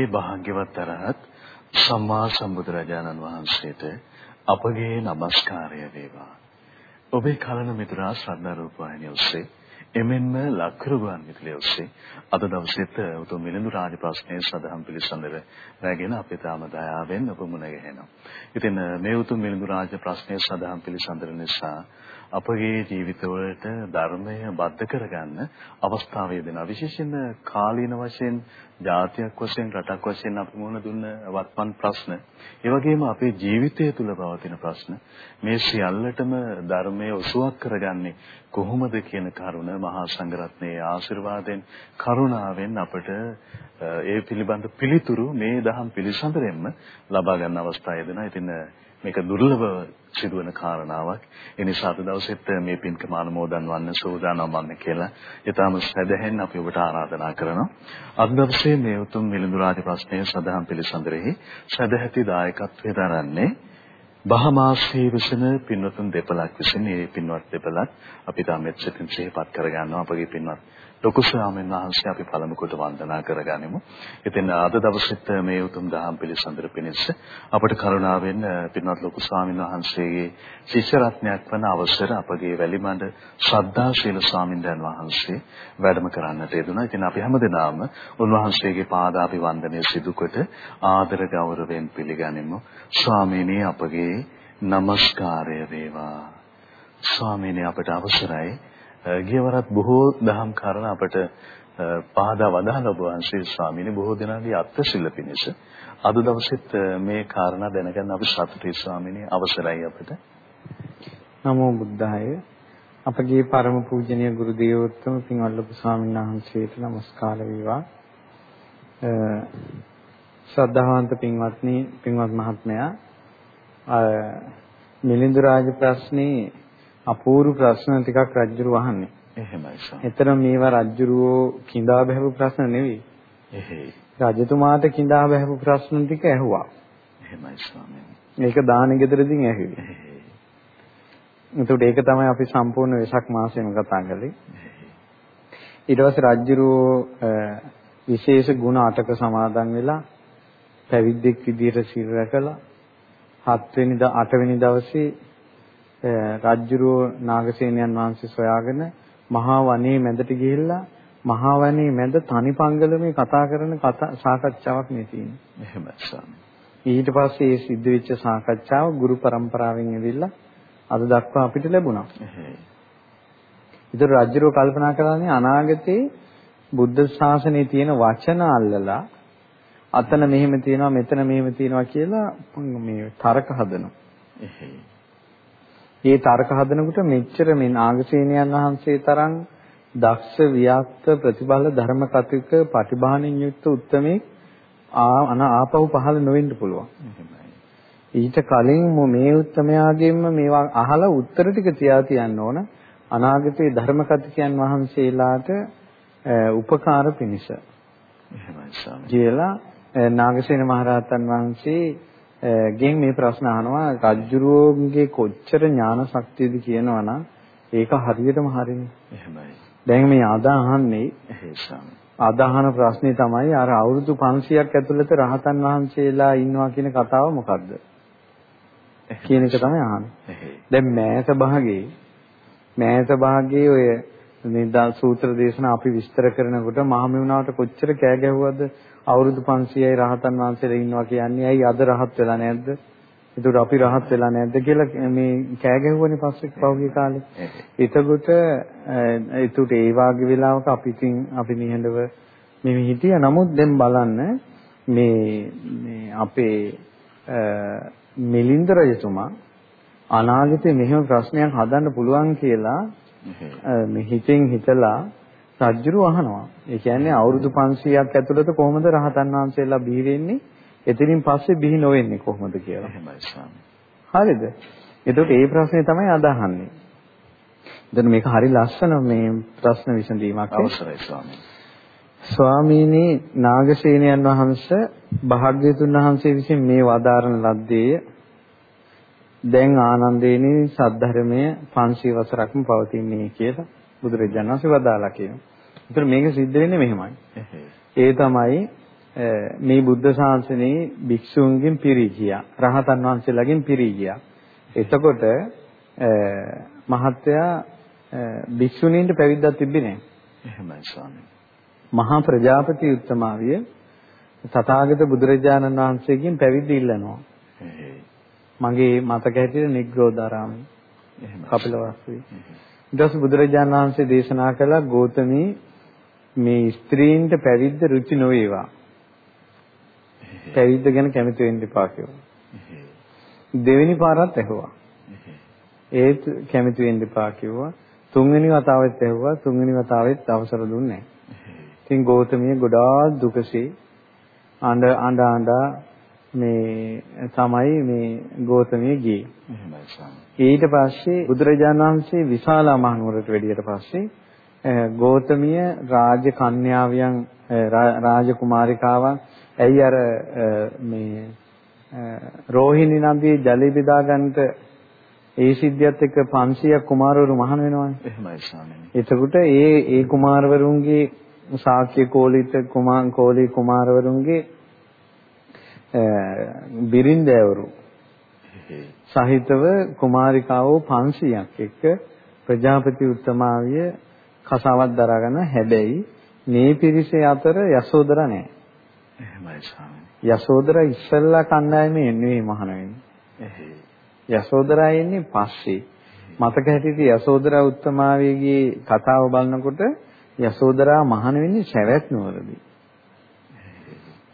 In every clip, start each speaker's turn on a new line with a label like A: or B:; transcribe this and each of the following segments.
A: අපගේ භාග්‍යවත් අරහත් සම්මා සම්බුදුරජාණන් වහන්සේට අපගේ নমස්කාරය වේවා. ඔබේ කලන මිතුරා ශ්‍රද්ධා රූප වාහිනිය ඔස්සේ එමෙන්ම ලක්කරුගන් විදුලිය ඔස්සේ අද දවසේත් උතුම් මිලිඳු රාජ ප්‍රශ්නයේ සදහම් පිළිසඳර රැගෙන අපේ තාම දයාවෙන් ඔබ මුණ ගැහෙනවා. ඉතින් මේ උතුම් මිලිඳු රාජ ප්‍රශ්නයේ සදහම් පිළිසඳර නිසා අපගේ ජීවිතවලට ධර්මය බද්ධ කරගන්න අවස්ථාව දෙනවා. විශේෂයෙන්ම කාලීන වශයෙන්, ජාතියක් වශයෙන්, රටක් වශයෙන් අපි මුහුණ දුන්න වත්පත් ප්‍රශ්න, ඒ වගේම අපේ ජීවිතය තුළ පවතින ප්‍රශ්න මේ සියල්ලටම ධර්මය උසුවක් කරගන්නේ කොහොමද කියන කරුණ මහා සංඝරත්නයේ ආශිර්වාදයෙන් කරුණාවෙන් අපට ඒ පිළිබඳ පිළිතුරු මේ දහම් පිළිසඳරෙන්ම ලබා ගන්න අවස්ථාව දෙනවා. ඉතින් මේක දුර්ලභ සිදුවන කාරණාවක්. ඒ නිසා අද දවසෙත් මේ පින්කම අනුමෝදන් වන්න සූදානම් වන්න කියලා ඊටම සැදැහෙන් අපි ඔබට ආරාධනා කරනවා. අද දවසේ මේ උතුම් මිලිඳු රාජ ප්‍රශ්නයේ සදහම් පිළිසඳරෙහි සැදැහැති දායකත්වයේ දරන්නේ බහමාසී විසන පින්වතුන් දෙපළක් විසින් මේ පින්වත් දෙපළක් අපි තාමත් සිතින් සිහිපත් කරගන්නවා අපගේ පින්වත් ලොකු ස්වාමීන් වහන්සේ අපි පළමු කොට වන්දනා කරගනිමු. ඉතින් අද දවසෙත් මේ උතුම් දහම් පිළිසඳර පිණිස අපට කරුණාවෙන් පින්වත් ලොකු ස්වාමීන් වහන්සේගේ ශිෂ්‍ය රත්නයක් වන අවසර අපගේ වැලිමඬ ශ්‍රද්ධා ශීල ස්වාමීන් වහන්සේ වැඩම කරන්නට යෙදුණා. ඉතින් අපි හැමදෙනාම උන්වහන්සේගේ පාදාභිවන්දනය සිදු කොට ආදර ගෞරවයෙන් පිළිගනිමු. ස්වාමීනි අපගේ নমස්කාරය වේවා. ස්වාමීනි අපට අවසරයි ගියවරත් බොහෝ දහම් කාරණා අපට පහදා වදාළ ඔබ වහන්සේ ස්වාමීනි. බොහෝ දෙනාගේ අත්ශිල්ල පිණිස. අද දවසෙත් මේ කාරණා දැනගන්න අපි සතුටුයි ස්වාමීනි. අවසරයි අපට.
B: නමෝ බුද්ධාය. අපගේ පරම පූජනීය ගුරු දේවෝත්තම පින්වත් ලොකු ස්වාමීන් වහන්සේට নমස්කාර වේවා. ශ්‍රද්ධාවන්ත පින්වත්නි, පින්වත් මහත්මයා. මිලිඳු රාජ ප්‍රශ්නේ අපූර්ව ප්‍රශ්න ටිකක් රජ්ජුරු අහන්නේ.
A: එහෙමයි සර්.
B: එතන මේවා රජ්ජුරුවෝ කිඳා බහැපු ප්‍රශ්න නෙවෙයි.
A: එහෙයි.
B: රජතුමාට කිඳා බහැපු ප්‍රශ්න ටික ඇහුවා.
A: එහෙමයි ස්වාමීනි.
B: මේක දාන ගෙදරදී ඇහුවේ. එතකොට ඒක තමයි අපි සම්පූර්ණ වෙසක් මාසෙම කතා කළේ. ඊට පස්සේ රජ්ජුරුවෝ විශේෂ ගුණ අටක සමාදන් වෙලා පැවිද්දෙක් විදියට සිල් රැකලා හත්වෙනි ද අටවෙනි දවසේ රජ්ජුරුව නාගසේනයන් වහන්සේ සොයාගෙන මහා වනයේ මැදට ගිහිල්ලා මහා වනයේ මැද තනි පංගලමේ කතා කරන කතා සාකච්ඡාවක් මේ තියෙන්නේ.
A: එහෙමයි ස්වාමී.
B: ඊට පස්සේ මේ සිද්ධ වෙච්ච සාකච්ඡාව ගුරු પરම්පරාවෙන් ඇවිල්ලා අද දක්වා අපිට ලැබුණා.
A: එහෙයි.
B: ඉතින් රජ්ජුරුව කල්පනා කරන්නේ අනාගතේ බුද්ධ ශාසනයේ තියෙන වචන අල්ලලා අතන මෙහෙම තියෙනවා මෙතන මෙහෙම තියෙනවා කියලා මේ තර්ක හදනවා.
A: එහෙයි.
B: මේ තර්ක හදනකොට මෙච්චර මේ නාගසේනයන් වහන්සේ තරම් දක්ෂ වියක්ත ප්‍රතිබල ධර්ම කතික පටිභාණින් යුක්ත උත්මේ අන ආපහු පහළ නොවෙන්න පුළුවන්. ඊට කලින් මේ උත්මයාගෙන්ම මේවා අහලා උත්තර ටික තියා තියන්න ඕන අනාගතයේ ධර්ම කතිකයන් වහන්සේලාට උපකාර පිණිස.
A: එහෙමයි ස්වාමී.
B: කියලා නාගසේන මහරහතන් වහන්සේ ගෙන් මේ ප්‍රශ්න අහනවා රජ්ජුරුවන්ගේ කොච්චර ඥාන ශක්තියද කියනවනම් ඒක හරියටම හරිනේ.
A: එහෙමයි.
B: දැන් මේ අද අහන්නේ
A: එහෙසම්.
B: අද අහන ප්‍රශ්නේ තමයි අර අවුරුදු 500ක් ඇතුළත රහතන් වහන්සේලා ඉන්නවා කියන කතාව මොකද්ද? කියන එක තමයි අහන්නේ. දැන් මෑත භාගයේ මෑත භාගයේ ඔය නිදා සූත්‍ර දේශනා අපි විස්තර කරනකොට මහමෙවුනාට කොච්චර කෑ ගැහුවද අවුරුදු 500යි රහතන් වහන්සේලා ඉන්නවා කියන්නේ ඇයි අද රහත් වෙලා නැද්ද? ඒකට අපි රහත් වෙලා නැද්ද කියලා මේ කෑ ගැහුවනේ පස්සේ පහුගිය කාලේ. එතකොට ඒකට ඒ වාගේ වෙලාවක අපි ඉතින් අපි නිහඬව මේ හිටියා. නමුත් දැන් බලන්න මේ මේ අපේ මිලින්ද රජතුමා අනාගතේ මෙහෙම ප්‍රශ්නයක් හදන්න පුළුවන් කියලා මේ හිතෙන් හිතලා සජ්ජුරු අහනවා. ඒ කියන්නේ අවුරුදු 500ක් ඇතුළත කොහොමද රහතන් වහන්සේලා බිහි වෙන්නේ? එතනින් පස්සේ බිහි නොවෙන්නේ කොහොමද කියලා. හරිද? එතකොට ඒ ප්‍රශ්නේ තමයි අදහන්නේ. දැන් මේක හරි ලස්සන මේ ප්‍රශ්න විසඳීමක්.
A: අවසරයි ස්වාමී.
B: ස්වාමීනි නාගසේනයන් වහන්සේ භාග්‍යතුන් වහන්සේ විසින් මේ වදාරන ලද්දේ දැන් ආනන්දේනි සද්ධර්මය 500 වසරක්ම පවතින්නේ කියලා බුදුරජාණන් වහන්සේ වදාලා කියනවා. ඒතර මේක සිද්ධ වෙන්නේ මෙහෙමයි. ඒ තමයි මේ බුද්ධ ශාසනයේ භික්ෂුන්ගෙන් පිරී ගියා. රහතන් වහන්සේලාගෙන් පිරී ගියා. එතකොට මහත්තයා භික්ෂුණීන්ට පැවිද්දක් තිබ්බේ නැහැ.
A: එහෙමයි ස්වාමී.
B: මහා ප්‍රජාපති උත්තමාවිය තථාගත බුදුරජාණන් වහන්සේගෙන් පැවිදි ඉල්ලනවා. මගේ මතක හැටියට නිග්‍රෝධාරාමයේ. එහෙමයි. කපිලවස්තුවේ. ඊට පස්සේ බුදුරජාණන් වහන්සේ දේශනා කළා ගෞතමී මේ ස්ත්‍රීන්ට පැවිද්ද රුචි නොවේවා. පැවිද්ද ගැන කැමති වෙන්න එපා කිව්වා. දෙවෙනි පාරත් ඇහුවා. ඒත් කැමති වෙන්න එපා කිව්වා. තුන්වෙනි වතාවෙත් ඇහුවා. තුන්වෙනි වතාවෙත් අවසර දුන්නේ නැහැ. ඉතින් ගෞතමිය ගොඩාක් දුකසේ අඬ අඬ අඬ මේ තමයි මේ ගෞතමිය ගියේ. ඊට පස්සේ බුදුරජාණන් වහන්සේ විශාලා මහනුවරට වැඩියට පස්සේ ගෞතමිය රාජ කන්‍යාවියන් රාජ කුමාරිකාවන් ඇයි අර මේ රෝහිණි නදියේ ජලය බෙදා ගන්නට ඒ සිද්ධියත් එක්ක 500ක් කුමාරවරු මහාන වෙනවානේ.
A: එහෙමයි ස්වාමීනි.
B: එතකොට ඒ ඒ කුමාරවරුන්ගේ ශාක්‍ය කෝලිත කුමාන් කෝලී කුමාරවරුන්ගේ බිරින්දෑවරු සහිතව කුමාරිකාවෝ 500ක් එක්ක ප්‍රජාපති උත්තමාවිය කසාවක් දරාගෙන හැබැයි මේ පිරිසේ අතර යසෝදරා නැහැ.
A: එහෙමයි ස්වාමීනි.
B: යසෝදරා ඉස්සල්ලා කණ්ඩායමේ එන්නේ මහාන වෙන්නේ. යසෝදරා එන්නේ පස්සේ. මතක හැටියට යසෝදරා උත්තමාවියගේ කතාව බලනකොට යසෝදරා මහාන වෙන්නේ සවැත් නුවරදී.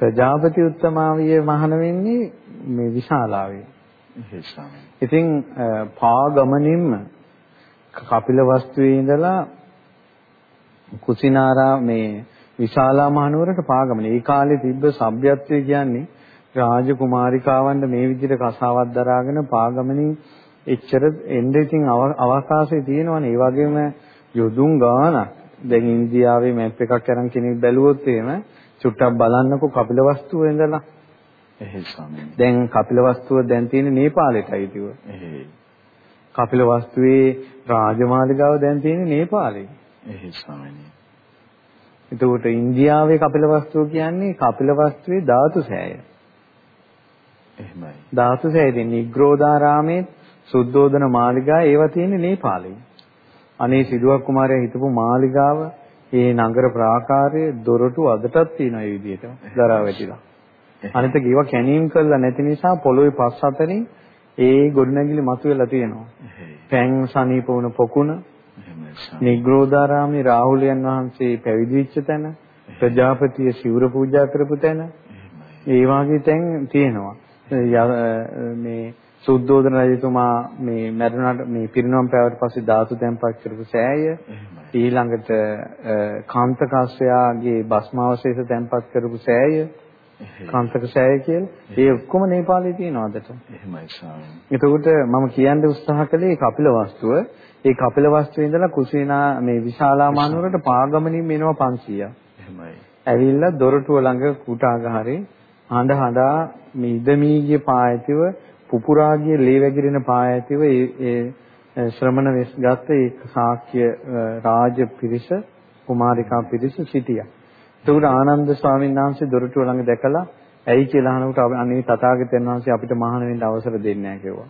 B: ප්‍රජාපති උත්තමාවිය මහාන වෙන්නේ මේ විශාලාවේ. ඉතින් පාගමනින්ම කපිල වස්තුවේ ඉඳලා කුසිනාරා මේ විශාලා මහනුවරට පාගමන. ඒ කාලේ තිබ්බ සભ્યත්වය කියන්නේ රාජකුමාරිකාවන්ට මේ විදිහට කසාවක් දරාගෙන පාගමනින් එච්චර එන්න ඉතින් අවකාශය තියෙනවනේ. ඒ වගේම යොදුන් ගානක් දැන් ඉන්දියාවේ මැප් එකක් අරන් කෙනෙක් බැලුවොත් එහෙම චුට්ටක් බලන්නකෝ කපිලවස්තුව ඉඳලා.
A: එහෙයි ස්වාමීනි.
B: දැන් කපිලවස්තුව දැන් තියෙන්නේ නේපාලෙටයි තියව.
A: එහෙයි.
B: කපිලවස්තුවේ රාජමාලිගාව දැන් තියෙන්නේ නේපාලේ.
A: එහෙයි ස්වාමීනි.
B: එතකොට ඉන්දියාවේ කපිලවස්තුව කියන්නේ කපිලවස්තුවේ ධාතු සෑය.
A: එහෙමයි.
B: ධාතු සෑයේ නිග්‍රෝධාරාමේ සුද්ධෝදන මාලිගා ඒවා තියෙන්නේ නේපාලේ. අනේ සිදුවක් කුමාරයා හිටපු මාලිගාව ඒ නගර ප්‍රාකාරයේ දොරටු අදටත් තියෙන ඒ විදිහට දරා වැටිලා. අනිත් ඒවා කැණීම් කරලා නැති නිසා පොළොවේ පස් හතරින් ඒ ගොඩනැගිලි මතුවෙලා තියෙනවා. පැන් සනීප වුණ පොකුණ නිග්‍රෝධාරාමේ රාහුලයන් වහන්සේ පැවිදි වෙච්ච තැන ප්‍රජාපතිය සිවුර පූජා කරපු තැන ඒ වගේ තැන් තියෙනවා. මේ සුද්ධෝදන රජතුමා මේ මරුණාට මේ පිරිනොම් පෑවට පස්සේ ධාතු තැන්පත් කරපු සෑය ඊළඟට කාන්තකාශ්‍රයාගේ භස්මාවශේෂ තැන්පත් කරපු සෑය කාන්තක සෑය කියලා. ඒ ඔක්කොම නේපාලේ තියෙනවා අදට.
A: එහෙමයි ස්වාමී.
B: එතකොට මම කියන්න උත්සාහ කළේ කපිල වස්තුව ඒ කපිල වස්තුවේ ඉඳලා කුසිනා මේ විශාලා මානුවරට පාගමනින් එනවා 500ක්
A: එහෙමයි.
B: ඇවිල්ලා දොරටුව ළඟ කුටාගහරේ හඬ හඬා මේ ඉදමීගේ පායතිව පුපුරාගිය ලේ වැగిරෙන පාය ඇතිව ඒ ශ්‍රමණ වෙස් ගත්ත ඒ ශාක්‍ය රාජ පිරිස කුමාරිකා පිරිස සිටියා. ඒකට ආනන්ද ස්වාමීන් වහන්සේ දොරටුව ළඟ දැකලා ඇයි කියලා අහනකොට අනේ තථාගතයන් වහන්සේ අපිට මහාන වෙන්න අවසර දෙන්නේ නැහැ කිව්වා.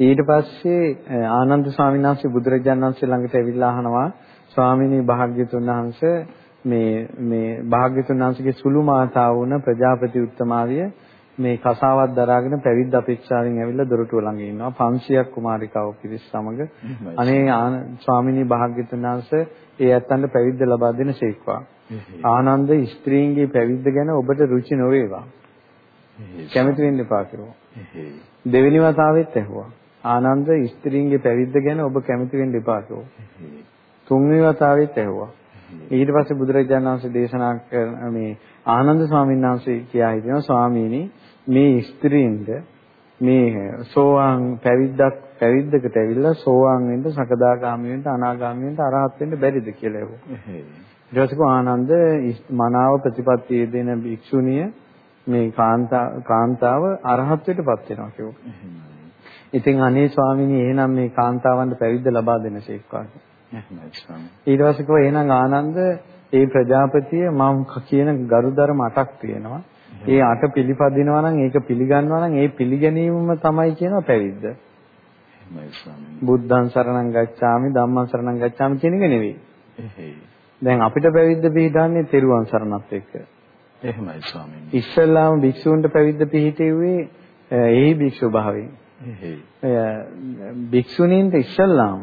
B: ඊට පස්සේ ආනන්ද ස්වාමීන් වහන්සේ බුදුරජාණන් වහන්සේ ළඟට ඇවිල්ලා අහනවා ස්වාමීනි භාග්‍යතුන් වහන්සේ මේ මේ භාග්‍යතුන් වහන්සේගේ සුළු මාතාව වුණ ප්‍රජාපති උත්තමාවිය මේ කසාවක් දරාගෙන පැවිද්ද අපේක්ෂාවෙන් ඇවිල්ලා දොරටුව ළඟ ඉන්නවා. 500ක් කුමාරිකාව පිරිස් සමග. අනේ ස්වාමිනී භාග්‍යතුන් වහන්සේ ඒ ඇත්තන්ට පැවිද්ද ලබා දෙන ශේක්වා ආනන්ද ස්ත්‍රීන්ගේ පැවිද්ද ගැන ඔබට රුචි නොවේවා. කැමති වෙන්න එපා කිව්වා. දෙවෙනි වතාවෙත් ඇහුවා ආනන්ද ස්ත්‍රීන්ගේ පැවිද්ද ගැන ඔබ කැමති වෙන්න එපා කිව්වා තුන්වෙනි වතාවෙත් ඇහුවා ඊට පස්සේ බුදුරජාණන් වහන්සේ දේශනා කරන මේ ආනන්ද ස්වාමීන් වහන්සේ කියා හිටිනවා ස්වාමීනි මේ ස්ත්‍රීන්ද මේ සෝවාන් පැවිද්දක් පැවිද්දකට ඇවිල්ලා සෝවාන් වෙන්න සකදාගාමී වෙන්න අනාගාමී වෙන්න අරහත් වෙන්න බැරිද කියලා ඇහුවා. ඊට පස්සේ ආනන්ද මනාව ප්‍රතිපත්තිය දෙන භික්ෂුණිය මේ කාන්තා කාන්තාව අරහත්ත්වයටපත් වෙනවා කිව්වා. ඉතින් අනේ ස්වාමීනි එහෙනම් මේ කාන්තාවන්ට පැවිද්ද ලබා දෙන්න ශේක්වා. ඊට පස්සේ කිව්වා එහෙනම් ආනන්ද ඒ ප්‍රජාපතිය මම කියන ගරුදරම අටක් තියෙනවා. ඒ අට පිළිපදිනවා නම් ඒක පිළිගන්නවා නම් ඒ පිළිගැනීමම තමයි කියනවා පැවිද්ද. බුද්ධං සරණං ගච්ඡාමි ධම්මං සරණං ගච්ඡාමි කියන එක නෙවෙයි. දැන් අපිට පැවිද්ද පිළිගන්නේ තෙරුවන් සරණත් එක්ක.
A: එහෙමයි ස්වාමීනි.
B: ඉස්සල්ලාම භික්ෂූන්ට පැවිද්ද පිළිහිටෙව්වේ එහි භික්ෂු භාවයෙන්. භික්ෂුණීන්ට ඉස්සල්ලාම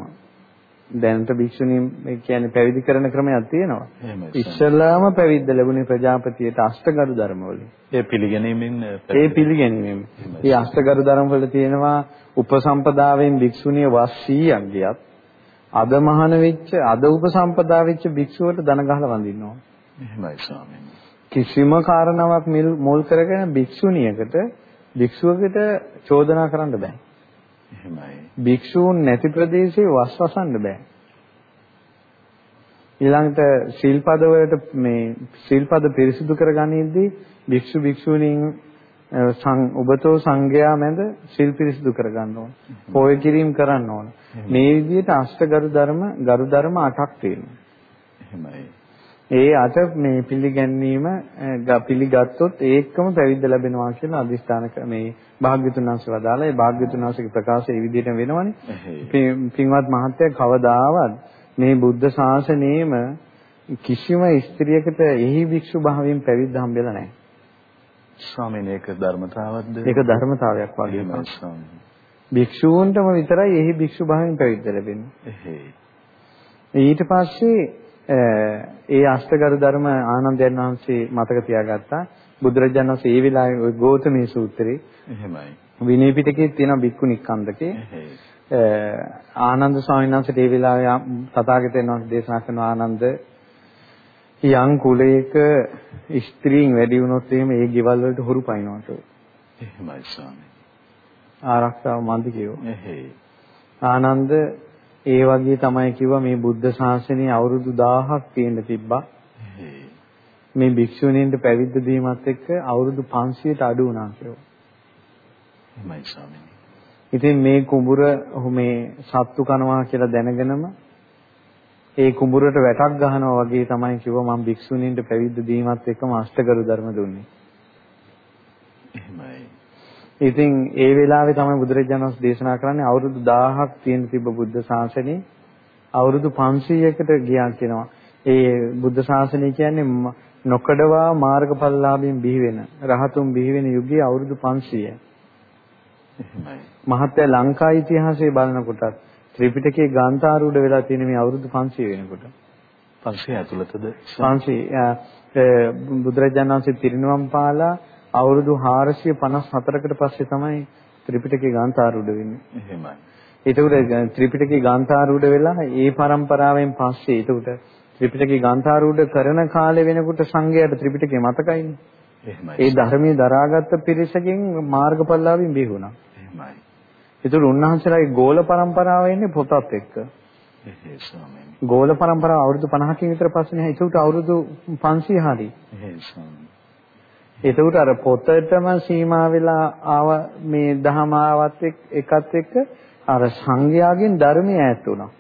B: දැනට භික්ෂුණීන් කියන්නේ පැවිදි කරන ක්‍රමයක් තියෙනවා. ඉස්සල්ලාම පැවිද්ද ලැබුණේ ප්‍රජාපතියට අෂ්ටගරු ධර්මවලින්.
A: ඒ පිළිගැනීමෙන්
B: ඒ පිළිගැනීමෙන්. මේ අෂ්ටගරු ධර්මවල තියෙනවා උපසම්පදාවෙන් භික්ෂුණිය වස් 100ක් ගියත් අද මහාන වෙච්ච අද උපසම්පදා වෙච්ච භික්ෂුවට දන ගහලා වඳින්න ඕන.
A: එහෙමයි ස්වාමීනි.
B: කිසිම කාරණාවක් මුල් කරගෙන භික්ෂුණියකට භික්ෂුවකට චෝදනා කරන්න බෑ.
A: එහෙමයි.
B: භික්ෂූන් නැති ප්‍රදේශේ වස්වසන්න බෑ. ඊළඟට සීල්පද වලට මේ සීල්පද පිරිසිදු කරගනිද්දී භික්ෂු භික්ෂුණීන් ඔබතෝ සංඝයා මැද සිල් පිරිසිදු කරගන්න ඕන. පොය කිරීම කරන්න ඕන. මේ විදිහට අෂ්ටගරු ධර්ම ගරු ධර්ම 8ක් තියෙනවා.
A: එහෙමයි.
B: ඒ අට මේ පිළිගැන්වීම පිළිගත්තොත් ඒකම පැවිද්ද ලැබෙනවා කියලා අදිස්ථාන මේ භාග්‍යතුන් වහන්සේ වදාලා ඒ භාග්‍යතුන් වහන්සේගේ ප්‍රකාශය ඒ විදිහට වෙනවනේ. පින්වත් මහත්තයා කවදාවත් මේ බුද්ධ ශාසනයේම කිසිම ස්ත්‍රියකට එහි භික්ෂු භාවයෙන් පැවිද්ද හම්බෙලා නැහැ.
A: ස්වාමීන් ඒක ධර්මතාවක්ද?
B: ඒක ධර්මතාවයක් වගේ. භික්ෂූන්ටම විතරයි එහි භික්ෂු භාවයෙන් පැවිද්ද ලැබෙන්නේ. ඊට පස්සේ ඒ අෂ්ටගරු ධර්ම ආනන්දයන් වහන්සේ මතක තියාගත්තා. බුදුරජාණන් වහන්සේ ඒ වෙලාවේ ගෞතමී සූත්‍රේ
A: එහෙමයි.
B: විනය පිටකේ තියෙන බික්කු නික්කන්දකේ ආනන්ද ස්වාමීන් වහන්සේට ඒ වෙලාවේ තථාගතයන් වහන්සේ දේශනා කරන ආනන්ද යම් කුලයක ස්ත්‍රීන් වැඩි වුණොත් එහෙම ඒ ගෙවල් වලට හොරු පයින්නට.
A: එහෙමයි ස්වාමී.
B: ආරක්ෂාව මන්ද කියෝ. ආනන්ද ඒ වගේ තමයි කිව්වා මේ බුද්ධ ශාසනය අවුරුදු 1000ක් තියෙන්න තිබ්බා. මේ භික්ෂුණීන්ට පැවිද්ද දීමත් එක්ක අවුරුදු 500ට අඩු වුණා කියලා.
A: එහෙමයි ස්වාමීනි.
B: ඉතින් මේ කුඹුර මේ සත්තු කනවා කියලා දැනගෙනම ඒ කුඹුරට වැටක් ගහනවා වගේ තමයි කිව්වා මම භික්ෂුණීන්ට පැවිද්ද දීමත් එක්කම අෂ්ටගරු ධර්ම දුන්නේ.
A: එහෙමයි.
B: ඉතින් ඒ වෙලාවේ තමයි බුදුරජාණන් වහන්සේ දේශනා කරන්නේ අවුරුදු 1000ක් තියෙන තිබ්බ බුද්ධ ශාසනේ අවුරුදු 500කට ගියා කියනවා. ඒ බුද්ධ ශාසනය කියන්නේ නොකඩවා මාර්ගඵලලාභීන් බිහි වෙන රහතුන් බිහි වෙන යුගයේ අවුරුදු 500යි.
A: එහෙමයි.
B: මහත්ය ලංකා ඉතිහාසයේ බලනකොට ත්‍රිපිටකයේ ගාන්ථාරූඪ වෙලා තියෙන මේ අවුරුදු 500 වෙනකොට
A: 500 ඇතුළතද
B: 500 බුදුරජාණන් වහන්සේ පිරිනුවම් පාලා අවුරුදු 454කට පස්සේ තමයි ත්‍රිපිටකේ ගාන්ථාරූඪ වෙන්නේ.
A: එහෙමයි.
B: ඒකට ත්‍රිපිටකේ ගාන්ථාරූඪ වෙලා ඒ પરම්පරාවෙන් පස්සේ ඒකට ත්‍රිපිටකේ ගාන්ථාරූඪ කරන කාලේ වෙනකොට සංඝයාට ත්‍රිපිටකේ මතකයිනේ.
A: එහෙමයි.
B: ඒ ධර්මයේ දරාගත් පිරිසකින් මාර්ගඵලාවෙන් බිහි වුණා.
A: එහෙමයි.
B: ඒතර උන්වහන්සේලාගේ ගෝල પરම්පරාව එන්නේ පොතත් එක්ක.
A: එහෙයි ස්වාමීනි.
B: ගෝල પરම්පරාව අවුරුදු 50කින් විතර පස්සේනේ. ඒකට අවුරුදු 500 හරි.
A: එහෙයි ස්වාමීනි.
B: එතකොට අර පොතටම සීමා වෙලා ආව මේ දහම ආවත් එකත් එක්ක අර සංඝයාගෙන් ධර්මය ඈත් වුණා.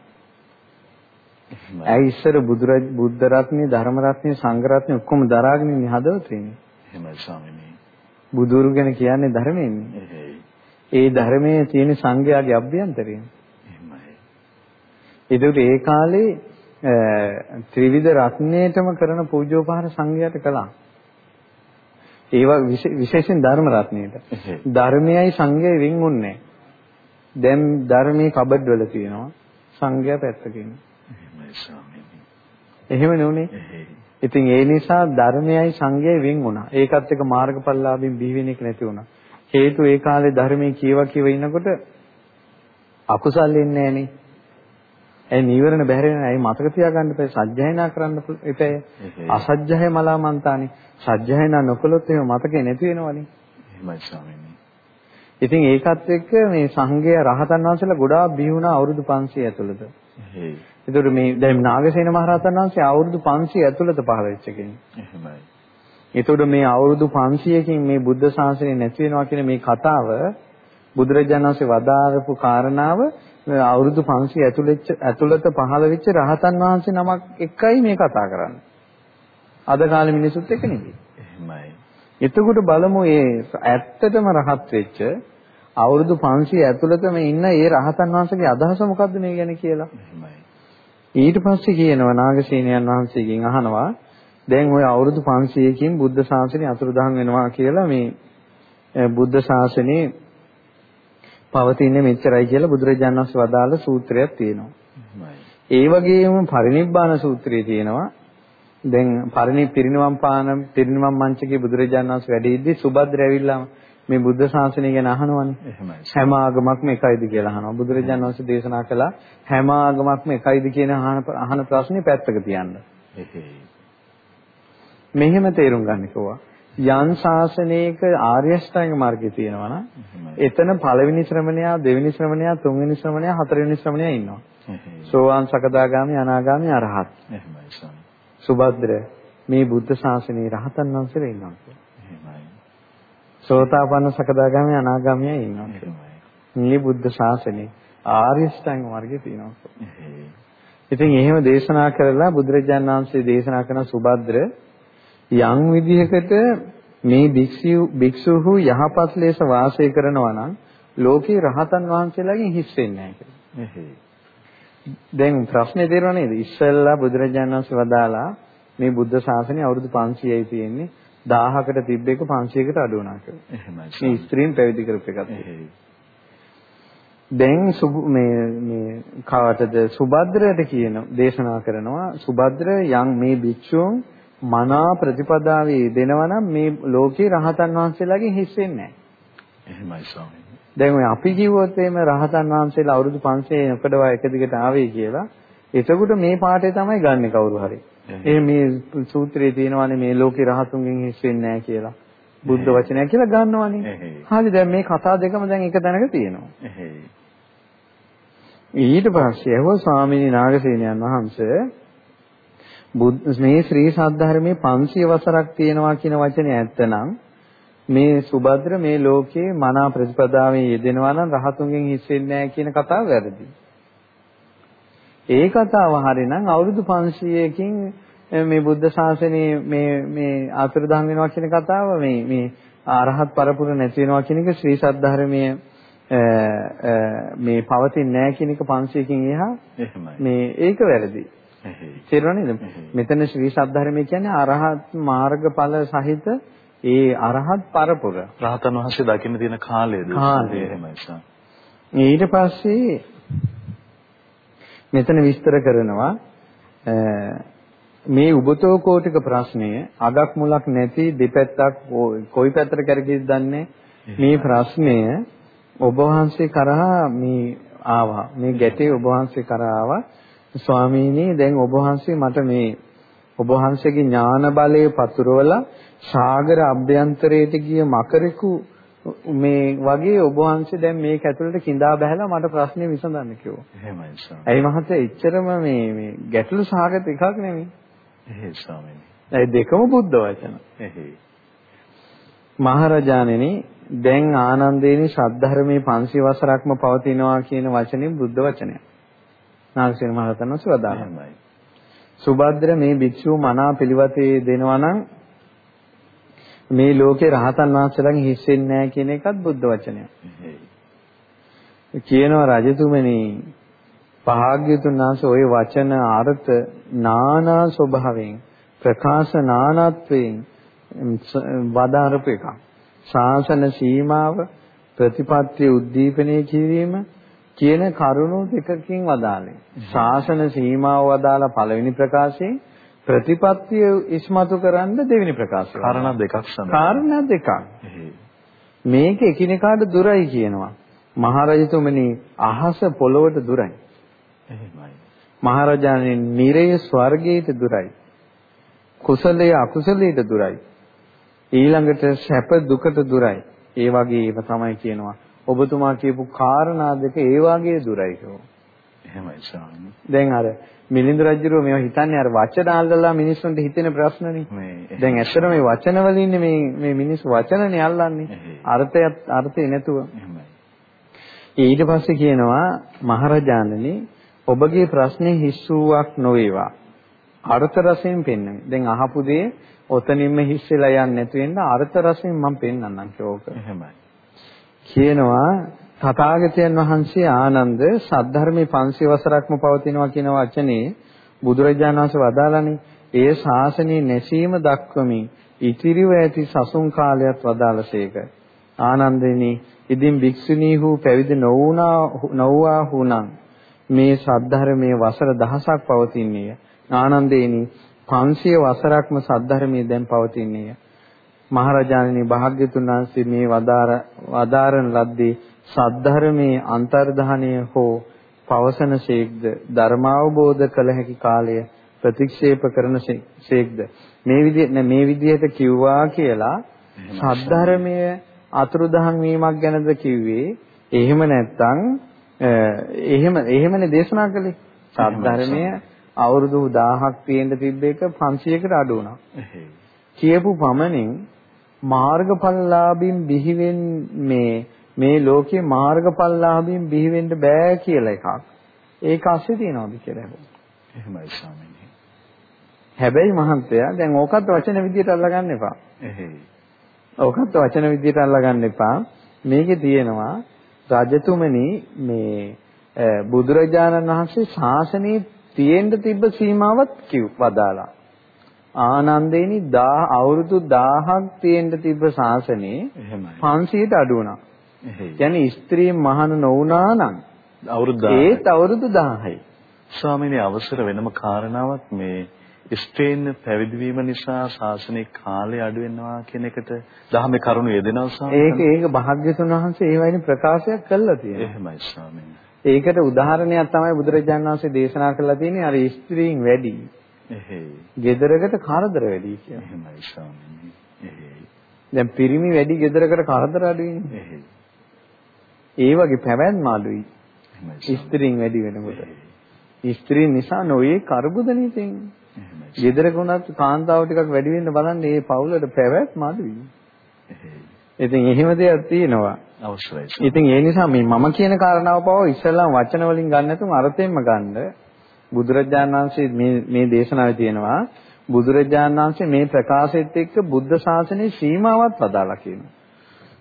B: ඇයි ඉස්සර බුදුරජ බුද්ධ රත්නේ ධර්ම රත්නේ සංඝ රත්නේ ඔක්කොම දරාගෙන ඉන්නේ හදවතින්.
A: එහෙමයි ස්වාමීනි.
B: බුදුරු ගැන කියන්නේ ධර්මයෙන්නේ. ඒ ධර්මයේ තියෙන සංඝයාගේ අභ්‍යන්තරයෙන්.
A: එහෙමයි.
B: ඒකට ඒ කාලේ ත්‍රිවිධ රත්නයේටම කරන පූජෝපහාර සංඝයාට කළා. ඒවා විශේෂයෙන් ධර්ම රත්නයේට. ධර්මයයි සංඝයයි වෙන්ුන්නේ දැන් ධර්මයේ කබඩ් වල තියෙනවා සංඝයා පැත්තකින්. එහෙම නෙුනේ. ඉතින් ඒ නිසා ධර්මයයි සංඝයයි වෙන් වුණා. ඒකත් එක්ක මාර්ගඵලලාභින් බිහි වෙන එක නැති වුණා. හේතු ඒ කාලේ ධර්මයේ කියව කියව ඉන්නකොට අකුසල් එන්නේ නැහනේ. ඒ නීවරණ බැහැරෙන අය මතක තියාගන්න එපා සත්‍යයනා කරන්න එපා. අසත්‍යය මලා මන්තානේ. සත්‍යයනා නොකළොත් එහෙම මතකේ නැති වෙනවනේ.
A: එහෙමයි ස්වාමීනි.
B: ඉතින් ඒකත් එක්ක මේ සංඝය රහතන් වහන්සේලා ගොඩාක් බිහි වුණා අවුරුදු 500 ඇතුළත. ඒතර මේ දැන් නාගසේන මහරහතන් වහන්සේ අවුරුදු 500 ඇතුළත පහළ වෙච්ච කෙනෙක්.
A: එහෙමයි.
B: ඒතකොට මේ අවුරුදු 500කින් මේ බුද්ධ ශාසනය නැති වෙනවා කියන මේ කතාව බුදුරජාණන් වහන්සේ වදාරපු කාරණාව අවුරුදු 500 ඇතුළත ඇතුළත පහළ වෙච්ච රහතන් වහන්සේ නමක් එකයි මේ කතා කරන්නේ. අද කාලේ මිනිසුත් එක නෙවෙයි.
A: එහෙමයි.
B: එතකොට බලමු මේ ඇත්තටම රහත් වෙච්ච අවුරුදු 500 ඇතුළතම ඉන්න ඒ රහතන් වහන්සේගේ අදහස මොකද්ද මේ ගැන කියලා.
A: එහෙමයි.
B: ඊට පස්සේ කියනවා නාගසේනයන් වහන්සේගෙන් අහනවා දැන් ওই අවුරුදු 500කින් බුද්ධ ශාසනය අතුරුදහන් වෙනවා කියලා මේ බුද්ධ ශාසනේ පවතින්නේ මෙච්චරයි කියලා බුදුරජාණන් වහන්සේ වදාළ සූත්‍රයක් තියෙනවා. ඒ වගේම පරිනිබ්බාන සූත්‍රයේ තියෙනවා. දැන් පරිනි පිරිනිවන් පාන පිරිනිවන් මංචකේ බුදුරජාණන් වහන්සේ වැඩ ඉද්දි සුබද්‍ර ඇවිල්ලා මේ බුද්ධ ශාසනය ගැන අහනවනේ. හැම ආගමක්ම එකයිද කියලා අහනවා. බුදුරජාණන් වහන්සේ දේශනා කළා හැම ආගමක්ම එකයිද කියන අහන ප්‍රශ්නේ පැත්තක තියන්න. මෙහෙම තේරුම් ගන්න කිව්වා. යම් ශාසනයක ආර්ය අෂ්ටාංග මාර්ගය තියෙනවා නම් එතන පළවෙනි ශ්‍රමණයා, දෙවෙනි ශ්‍රමණයා, තුන්වෙනි ශ්‍රමණයා, හතරවෙනි ශ්‍රමණයා ඉන්නවා. සෝවාන් සකදාගාමි, අනාගාමි, අරහත්. සුබද්‍ර මේ බුද්ධ ශාසනයේ රහතන් වහන්සේලා ඉන්නවා. සෝතාපන්න සකදාගාමි අනාගාමී ඉන්නවා. මේ බුද්ධ ශාසනේ ආර්ය ශ්‍රැංග මාර්ගයේ තියෙනවා. ඉතින් එහෙම දේශනා කරලා බුදුරජාණන් වහන්සේ දේශනා කරන සුබද්‍ර යම් විදිහකට මේ භික්ෂු භික්ෂුහු යහපත් ලෙස වාසය කරනවා නම් ලෝකේ රහතන් වහන්සේලාගෙන් හිස් වෙන්නේ නැහැ දැන් ප්‍රශ්නේ තේරුණා නේද? ඉස්සෙල්ලා බුදුරජාණන් වහන්සේ වදාලා මේ බුද්ධ ශාසනය අවුරුදු 500යි තියෙන්නේ. 1000කට තිබ්බ එක 500කට අඩු වුණා කියලා.
A: එහෙමයි.
B: මේ ස්ත්‍රීන් පැවිදි කරපු එකත්. දැන් මේ මේ කාටද සුභද්‍රයට කියන දේශනා කරනවා සුභද්‍ර යම් මේ භික්ෂුන් මනා ප්‍රතිපදාවේ දෙනවා නම් මේ ලෝකේ රහතන් වහන්සේලාගෙන් හිස් වෙන්නේ නැහැ.
A: එහෙමයි ස්වාමීනි.
B: දැන් ඔය අපි කිව්වොත් එහෙම රහතන් වහන්සේලා අවුරුදු 500 එකඩවා එක දිගට ආවේ කියලා එතකොට මේ පාඩේ තමයි ගන්නෙ කවුරු හරි. ඒ මේ සූත්‍රයේ තියෙනවානේ මේ ලෝකේ රහතුන්ගෙන් හිස් වෙන්නේ නැහැ කියලා. බුද්ධ වචනය කියලා ගන්නවනේ. හරි දැන් මේ කතා දෙකම දැන් එක තැනක තියෙනවා. ඊට පස්සේ ඇහුවා ස්වාමීනි නාගසේනයන් වහන්සේ මේ ශ්‍රී සද්ධර්මයේ 500 වසරක් තියෙනවා කියන වචනේ ඇත්තනම් මේ සුබද්‍ර මේ ලෝකේ මනා ප්‍රතිපදාවෙන් යෙදෙනවා නම් රහතුන්ගෙන් හිස් වෙන්නේ නැහැ කියන කතාව වැරදි. ඒ කතාව හරිනම් අවුරුදු 500කින් මේ බුද්ධ ශාසනයේ මේ මේ අතුරුදහන් වෙනවා කියන කතාව මේ මේ අරහත් පරපුර නැති වෙනවා කියන එක ශ්‍රී සද්ධර්මයේ මේ පවතින්නේ නැහැ කියන එක 500කින් එහා මේ ඒක වැරදි. තේරුණා නේද? මෙතන ශ්‍රී සද්ධර්මයේ කියන්නේ අරහත් මාර්ගඵල සහිත ඒ අරහත් පරපුර.
A: රහතන් වහන්සේ දකින්න තියෙන කාලයද?
B: කාලය. ඊට පස්සේ මෙතන විස්තර කරනවා මේ උබතෝ කෝටික ප්‍රශ්නය අගක් මුලක් නැති දෙපැත්තක් කොයි පැත්තට කරකෙද දන්නේ මේ ප්‍රශ්නය ඔබ වහන්සේ කරා මේ ආවා මේ ගැටේ ඔබ වහන්සේ කරා ආවා ස්වාමීනි දැන් ඔබ වහන්සේ මට මේ ඔබ වහන්සේගේ ඥාන බලයේ පතුරවලා සාගර අභ්‍යන්තරයට ගිය මකරෙකු මේ වගේ ඔබ වහන්සේ දැන් මේක ඇතුළට කිඳා බහැලා මට ප්‍රශ්නේ විසඳන්න කිව්වා.
A: එහෙමයි ස්වාමී.
B: ඇයි මහත්තයා එච්චරම මේ මේ ගැටලු සහගත එකක් නෙමෙයි.
A: එහෙයි ස්වාමීනි.
B: ඒ දෙකම බුද්ධ වචන.
A: එහෙයි.
B: මහරජාණෙනි දැන් ආනන්දේනි ශාද්ධර්මයේ 500 වසරක්ම පවතිනවා කියන වචනේ බුද්ධ වචනය. නාගසේන මහරහතන් වහන්සේ වදාළා. සුභද්‍ර මේ භික්ෂුව මනා පිළිවෙතේ දෙනවා නම් මේ ලෝකේ රහතන් වහන්සේලාගෙන් හිස් වෙන්නේ නැහැ කියන එකත් බුද්ධ වචනයක්. කියනවා රජතුමනි භාග්‍යතුන් වහන්සේ ওই වචන අර්ථ නානා ස්වභාවයෙන් ප්‍රකාශ නානත්වයෙන් වදාරපු එකක්. ශාසන සීමාව ප්‍රතිපත්ති උද්දීපනය කිරීම කියන කරුණු දෙකකින් වදාළේ. ශාසන සීමාව වදාලා පළවෙනි ප්‍රකාශයෙන් ප්‍රතිපත්තිය ඉස්මතු කරන්න දෙවෙනි ප්‍රකාශය.
A: කාරණා දෙකක් සඳහන්.
B: කාරණා දෙකක්. මේක එකිනෙකාට දුරයි කියනවා. මහරජතුමනි අහස පොළොවට දුරයි.
A: එහෙමයි.
B: මහරජාණන් නිරය ස්වර්ගයට දුරයි. කුසලයේ අකුසලයට දුරයි. ඊළඟට සැප දුකට දුරයි. ඒ වගේම තමයි කියනවා. ඔබතුමා කියපු කාරණා දෙක ඒ වගේ දුරයි කියනවා.
A: එහෙමයි ස්වාමී.
B: දැන් අර මිලිඳු රජුරෝ මේවා හිතන්නේ අර වචන අල්ලලා මිනිස්සුන්ට හිතෙන ප්‍රශ්නනේ. දැන් ඇත්තට මේ වචන වලින් මේ මේ මිනිස්සු වචනනේ අල්ලන්නේ. අර්ථයත් අර්ථේ නැතුව. ඊට පස්සේ කියනවා මහරජාණනි ඔබගේ ප්‍රශ්නේ හිස්සුවක් නොවේවා. අර්ථ රසයෙන් පෙන්වන්නේ. දැන් අහපු දේ ඔතනින්ම හිස්සෙලා යන්නේ නැතු වෙන්න අර්ථ රසයෙන් මම පෙන්වන්නම් කෝක.
A: එහෙමයි.
B: කියනවා තථාගතයන් වහන්සේ ආනන්ද සද්ධර්මයේ 500 වසරක්ම පවතිනවා කියන වචනේ බුදුරජාණන් වහන්සේ වදාළනේ ඒ ශාසනයේ නැසීම දක්වමින් ඉතිරිව ඇති සසුන් කාලයත් වදාළසේක. ආනන්දෙනි ඉදින් භික්ෂුණීහු පැවිදි නොවුනා නොවුවා වුණා මේ සද්ධර්මයේ වසර දහසක් පවතින්නේය. ආනන්දේනි 500 වසරක්ම සද්ධර්මයේ දැන් පවතින්නේය. මහරජාණනි භාග්‍යතුන් වහන්සේ මේ වදාර වදාරන ලද්දේ සද්ධර්මයේ අන්තර්ධානය හෝ පවසන ශේක්ද ධර්මාවබෝධ කළ හැකි කාලය ප්‍රතික්ෂේප කරන ශේක්ද. මේ විදිහ මේ විදිහට කිව්වා කියලා සද්ධර්මයේ අතුරුදහන් වීමක් ගැනද කිව්වේ? එහෙම නැත්නම් එහෙම එහෙමනේ දේශනා කළේ. සද්ධර්මයේ අවුරුදු 1000ක් තියෙන්න තිබ්බ එක 500කට අඩු වුණා. කියපු පමණින් මාර්ගඵලලාභින් බිහිවෙන් මේ මේ ලෝකේ මාර්ගඵලලාභින් බිහිවෙන්න බෑ කියලා එකක්. ඒක අස්සේ තියනවාද කියලා හො.
A: එහෙමයි ස්වාමීනි.
B: හැබැයි මහන්තයා දැන් ඕකත් වචන විදියට අල්ලගන්න එපා.
A: එහෙයි.
B: ඕකත් වචන විදියට අල්ලගන්න එපා. මේකේ තියෙනවා රජතුමනි මේ බුදුරජාණන් වහන්සේ ශාසනයේ තියෙන්න තිබ්බ සීමාවත් කිව් වදාලා. ආනන්දේනි 10 අවුරුදු 1000ක් තියෙන්න තිබ්බ ශාසනේ 500ට අඩු වුණා. කියන්නේ ස්ත්‍රී මහාන නොවුනා නම්
A: අවුරුදු 1000යි.
B: ඒත් අවුරුදු 1000යි.
A: ස්වාමීනි අවසර වෙනම කාරණාවක් මේ ස්ත්‍රීන් පැවිදි වීම නිසා ශාසනික කාලය අඩු වෙනවා කියන එකට දහමේ කරුණු යෙදෙනවා ස්වාමීනි.
B: ඒක ඒක භාග්‍යතුන් වහන්සේ ඒ වයින් ප්‍රකාශයක් කළා තියෙනවා.
A: එහෙමයි ස්වාමීනි.
B: ඒකට උදාහරණයක් තමයි බුදුරජාණන් වහන්සේ දේශනා කරලා තියෙන්නේ අර ස්ත්‍රීන් වැඩි.
A: එහෙයි.
B: ගෙදරකට කරදර වැඩි කියලා.
A: එහෙමයි ස්වාමීනි. එහෙයි.
B: දැන් පිරිමි වැඩි ගෙදරකට කරදර අඩුයිනේ.
A: එහෙයි.
B: ඒ වගේ පැවැත්ම අඩුයි. ස්ත්‍රීන් වැඩි වෙනකොට. ස්ත්‍රීන් නිසා නොයේ කරබුදනේ තියෙන්නේ. ගෙදරක උනත් කාන්තාව ටිකක් වැඩි වෙන්න බලන්න මේ පවුලට පැවැත්ම අඩුයි. ඉතින් එහෙම දෙයක් තියෙනවා.
A: අවශ්‍යයි.
B: ඉතින් ඒ නිසා මේ මම කියන කාරණාව පව ඉස්සෙල්ලා වචන වලින් ගන්න නැතුව අර්ථයෙන්ම ගන්න බුදුරජාණන් වහන්සේ මේ මේ දේශනාවේ තියෙනවා බුදුරජාණන් වහන්සේ මේ ප්‍රකාශයත් එක්ක බුද්ධ ශාසනයේ සීමාවත් වදාලා කියනවා.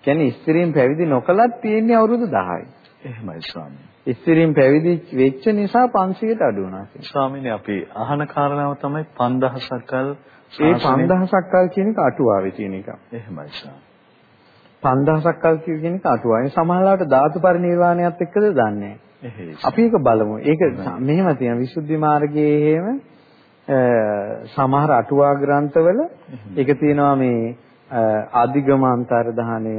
B: කියන්නේ ස්ත්‍රීන් පැවිදි නොකලත් තියෙන්නේ අවුරුදු 10යි.
A: එහෙමයි ස්වාමී.
B: ස්ත්‍රීන් පැවිදි වෙච්ච නිසා 500ට අඩු වුණා කියන්නේ.
A: ස්වාමීනි අපි අහන කාරණාව තමයි 5000ක් කල්
B: ඒ 5000ක් කල් කියන එක අටුවාවේ තියෙන එක.
A: එහෙමයි ස්වාමී.
B: 5000ක් කල් කියන එක අටුවාවේ. සමහරවිට ධාතු පරිනිර්වාණයත් එක්කද දන්නේ අපි ඒක බලමු. ඒක මෙහෙම තියෙන විසුද්ධි මාර්ගයේ එහෙම සමහර අටුවා ග්‍රන්ථවල ඒක තියෙනවා මේ ආදිගමාන්තර දහණය